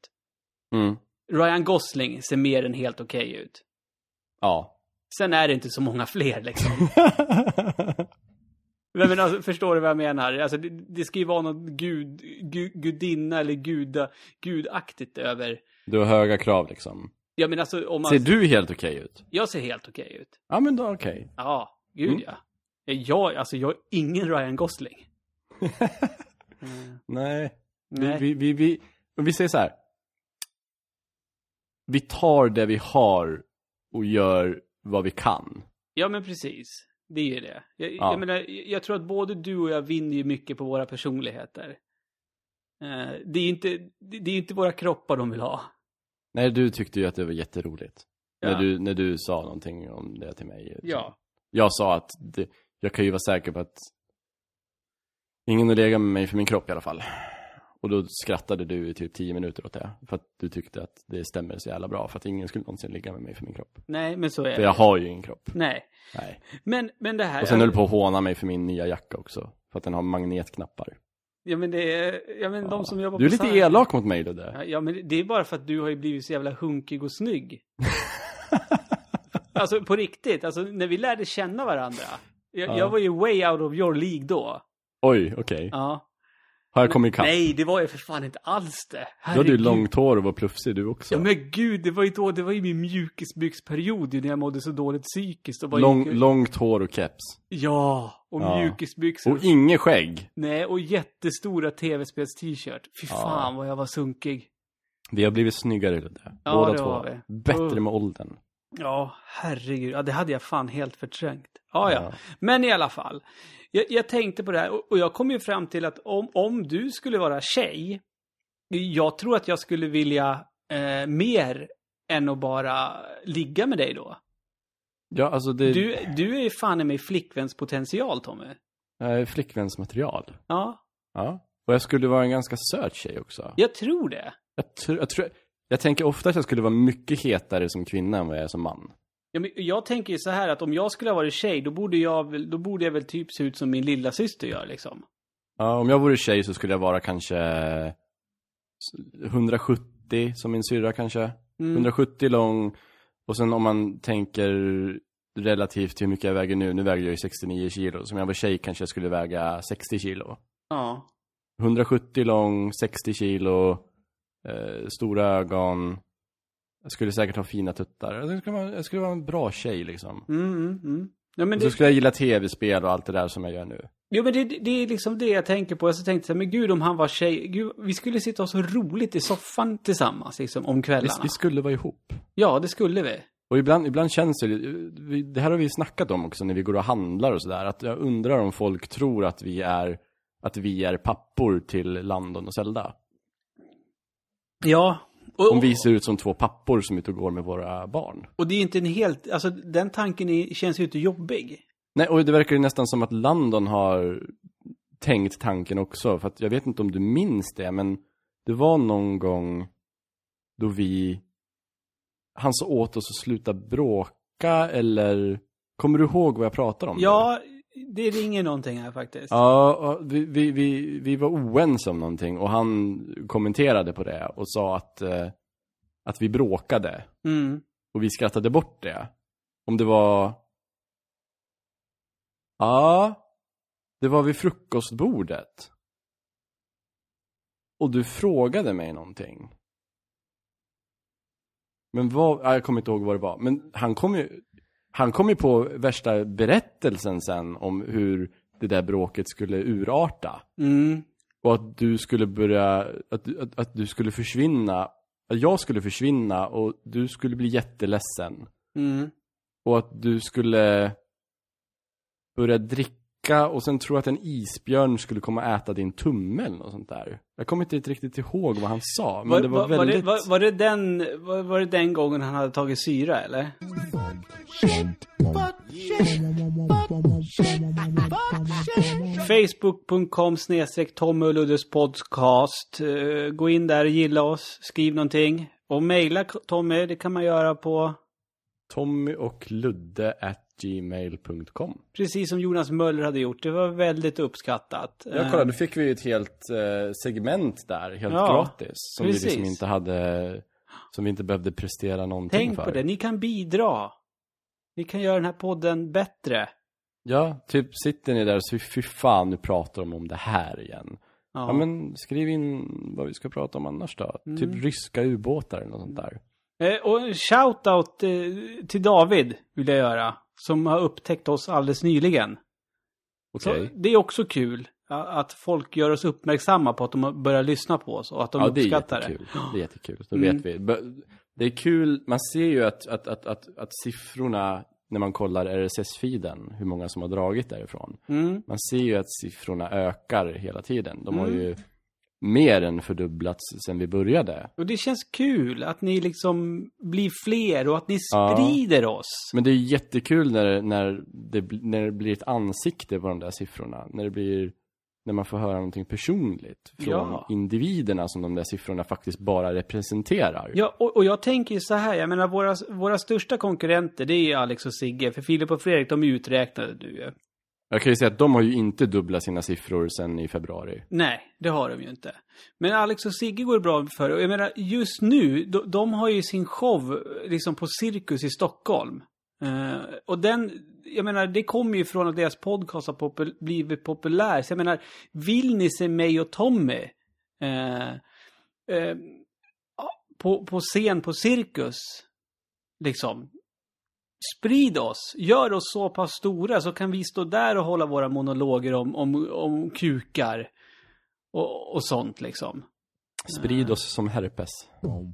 Speaker 2: Mm.
Speaker 1: Ryan Gosling ser mer än helt okej ut.
Speaker 2: Ja.
Speaker 1: Sen är det inte så många fler liksom. Men, men alltså, förstår du vad jag menar? Alltså, det, det ska ju vara något gud, gud, gudinna eller guda, gudaktigt över.
Speaker 2: du har höga krav liksom.
Speaker 1: Jag menar alltså om man...
Speaker 2: Ser du helt okej ut?
Speaker 1: Jag ser helt okej ut.
Speaker 2: Ja men då okej.
Speaker 1: Ja, gud
Speaker 2: Mm.
Speaker 1: ja. Jag, alltså jag är ingen Ryan Gosling. Mm,
Speaker 2: Nej.
Speaker 1: nej.
Speaker 2: Vi, vi, vi, vi, vi säger så här. Vi tar det vi har och gör vad vi kan.
Speaker 1: Ja men precis. Det är ju det. Jag,
Speaker 2: Ja.
Speaker 1: jag menar, jag tror att både du och jag vinner ju mycket på våra personligheter. Eh, det är inte, det är inte våra kroppar de vill ha.
Speaker 2: Nej, du tyckte ju att det var jätteroligt.
Speaker 1: Ja.
Speaker 2: När, du, när du sa någonting om det till mig.
Speaker 1: Ja.
Speaker 2: Jag sa att det, jag kan ju vara säker på att ingen har legat med mig för min kropp i alla fall. Och då skrattade du i typ tio minuter åt det. För att du tyckte att det stämmer så jävla bra. För att ingen skulle någonsin ligga med mig för min kropp.
Speaker 1: Nej, men så är
Speaker 2: För
Speaker 1: det.
Speaker 2: jag har ju ingen kropp.
Speaker 1: Nej.
Speaker 2: Nej.
Speaker 1: Men, men det här...
Speaker 2: Och sen höll du på att håna mig för min nya jacka också. För att den har magnetknappar.
Speaker 1: Ja men det är, ja men de som jobbar
Speaker 2: Du är
Speaker 1: på
Speaker 2: lite
Speaker 1: Sara-
Speaker 2: elak mot mig Ludde.
Speaker 1: Ja, Ja men det är bara för att du har ju blivit så jävla hunkig och snygg. alltså på riktigt, alltså när vi lärde känna varandra. Jag,
Speaker 2: Ja.
Speaker 1: jag var ju way out of your league då.
Speaker 2: Oj, okej.
Speaker 1: Ja.
Speaker 2: Har jag kommit ikapp?
Speaker 1: Nej, det var ju för fan inte alls det.
Speaker 2: Du hade ju
Speaker 1: Herregud.
Speaker 2: långt hår och var plufsig du också.
Speaker 1: Ja men gud, det var ju då, det var ju min mjukisbyxperiod ju när jag mådde så dåligt psykiskt. Och bara
Speaker 2: Lång,
Speaker 1: gick-
Speaker 2: långt hår och keps.
Speaker 1: Ja, och
Speaker 2: Ja.
Speaker 1: mjukisbyxor.
Speaker 2: Och inget skägg.
Speaker 1: Nej, och jättestora tv-spels-t-shirt. Fy
Speaker 2: Ja.
Speaker 1: fan vad jag var sunkig.
Speaker 2: Vi har blivit snyggare Ludde.
Speaker 1: Ja,
Speaker 2: Båda
Speaker 1: det
Speaker 2: två.
Speaker 1: har vi.
Speaker 2: Bättre med åldern.
Speaker 1: Ja, herregud. Ja, det hade jag fan helt förträngt. Ja, ja.
Speaker 2: Ja.
Speaker 1: Men i alla fall. Jag, jag tänkte på det här och, och jag kom ju fram till att om, om du skulle vara tjej, jag tror att jag skulle vilja eh, mer än att bara ligga med dig då.
Speaker 2: Ja, alltså det
Speaker 1: Du, du är fan i mig flickvänspotential, Tommy.
Speaker 2: är flickvänsmaterial.
Speaker 1: Ja,
Speaker 2: Ja. Och jag skulle vara en ganska söt tjej också.
Speaker 1: jag tror det.
Speaker 2: Jag, tror, jag, tror, jag tänker ofta att jag skulle vara mycket hetare som kvinna än vad jag är som man.
Speaker 1: Ja, men jag tänker ju så här att om jag skulle ha varit tjej, då borde jag då borde jag väl typ se ut som min lilla syster gör liksom.
Speaker 2: Ja, om jag vore tjej så skulle jag vara kanske 170 som min syrra kanske.
Speaker 1: Mm.
Speaker 2: 170 lång. Och sen om man tänker relativt till hur mycket jag väger nu. Nu väger jag ju 69 kilo. Så om jag var tjej kanske jag skulle väga 60 kilo.
Speaker 1: Ja.
Speaker 2: 170 lång, 60 kilo, eh, stora ögon. Jag skulle säkert ha fina tuttar. Jag skulle vara, jag skulle vara en bra tjej liksom.
Speaker 1: Mm, mm, mm. Ja, men
Speaker 2: Och så
Speaker 1: det,
Speaker 2: skulle jag gilla tv-spel och allt det där som jag gör nu.
Speaker 1: jo, men det, det är liksom det jag tänker på. Jag så tänkte så här, men gud om han var tjej, gud, vi skulle sitta och så roligt i soffan tillsammans liksom om kvällarna.
Speaker 2: Vi, vi skulle vara ihop.
Speaker 1: Ja, det skulle vi.
Speaker 2: Och ibland, ibland känns det, vi- det här har vi snackat om också när vi går och handlar och sådär, att jag undrar om folk tror att vi är, att vi är pappor till Landon och Zelda.
Speaker 1: Ja. Och,
Speaker 2: Om vi ser ut som två pappor som är ute och går med våra barn.
Speaker 1: och det är inte en helt, alltså den tanken är, känns ju inte jobbig.
Speaker 2: Nej, och det verkar ju nästan som att Landon har tänkt tanken också, för att jag vet inte om du minns det, men det var någon gång då vi, han sa åt oss att sluta bråka, eller, kommer du ihåg vad jag pratar om?
Speaker 1: Ja, det ringer någonting här faktiskt.
Speaker 2: Ja, vi, vi, vi, vi var oense om någonting och han kommenterade på det och sa att, eh, att vi bråkade
Speaker 1: Mm.
Speaker 2: och vi skrattade bort det. Om det var... Ja, det var vid frukostbordet. Och du frågade mig någonting. Men vad, ja, jag kommer inte ihåg vad det var. Men han kom ju, han kom ju på värsta berättelsen sen om hur det där bråket skulle urarta.
Speaker 1: Mm.
Speaker 2: Och att du skulle börja, att, att, att du skulle försvinna, att jag skulle försvinna och du skulle bli jätteledsen.
Speaker 1: Mm.
Speaker 2: Och att du skulle börja dricka och sen jag att en isbjörn skulle komma och äta din tumme eller något sånt där. Jag kommer inte riktigt ihåg vad han sa, men
Speaker 1: Var,
Speaker 2: det var,
Speaker 1: var, var,
Speaker 2: väldigt...
Speaker 1: det, var, var, det den, var, var det den gången han hade tagit syra eller? Facebook.com snedstreck Tommy och Luddes podcast. Eh, Gå in där och gilla oss, skriv någonting. Och mejla Tommy, det kan man göra på
Speaker 2: Tommy och Ludde at gmail.com.
Speaker 1: precis som Jonas Möller hade gjort. Det var väldigt uppskattat.
Speaker 2: Ja, kolla, då fick vi ett helt eh, segment där, helt
Speaker 1: Ja,
Speaker 2: gratis. Som vi liksom
Speaker 1: precis.
Speaker 2: inte hade, som vi inte behövde prestera någonting
Speaker 1: Tänk
Speaker 2: för.
Speaker 1: på det, ni kan bidra. Ni kan göra den här podden bättre.
Speaker 2: Ja, typ sitter ni där och så fy fan, nu pratar de om det här igen. Ja. men skriv in vad vi ska prata om annars då.
Speaker 1: Mm.
Speaker 2: Typ ryska ubåtar eller något sånt där.
Speaker 1: Eh, och shout-out eh, till David vill jag göra. Som har upptäckt oss alldeles nyligen.
Speaker 2: Okej.
Speaker 1: Så det är också kul ja, att folk gör oss uppmärksamma på att de har börjat lyssna på oss och att de
Speaker 2: Ja, det är
Speaker 1: uppskattar det.
Speaker 2: jättekul. Det är jättekul. Då
Speaker 1: Mm.
Speaker 2: vet vi. Det är kul, man ser ju att, att, att, att, att siffrorna när man kollar RSS-feeden, hur många som har dragit därifrån.
Speaker 1: Mm.
Speaker 2: Man ser ju att siffrorna ökar hela tiden. De har
Speaker 1: Mm.
Speaker 2: ju mer än fördubblats sedan vi började.
Speaker 1: Och det känns kul att ni liksom blir fler och att ni
Speaker 2: Ja.
Speaker 1: sprider oss.
Speaker 2: Men det är jättekul när, när, det, när det blir ett ansikte på de där siffrorna. När det blir, när man får höra någonting personligt från
Speaker 1: Ja.
Speaker 2: individerna som de där siffrorna faktiskt bara representerar.
Speaker 1: Ja, och, och jag tänker ju så här, jag menar våra, våra största konkurrenter det är ju Alex och Sigge, för Filip och Fredrik de är uträknade du ju.
Speaker 2: Jag kan ju säga att de har ju inte dubblat sina siffror sedan i februari.
Speaker 1: Nej, det har de ju inte. Men Alex och Sigge går bra för. Och jag menar, just nu, de, de har ju sin show liksom på Cirkus i Stockholm. Eh, och den, jag menar, det kommer ju från att deras podcast har popul blivit populär. Så jag menar, vill ni se mig och Tommy eh, eh, på, på scen på Cirkus, liksom, sprid oss, gör oss så pass stora så kan vi stå där och hålla våra monologer om, om, om kukar och, och sånt liksom.
Speaker 2: Sprid oss som herpes.
Speaker 3: Yo.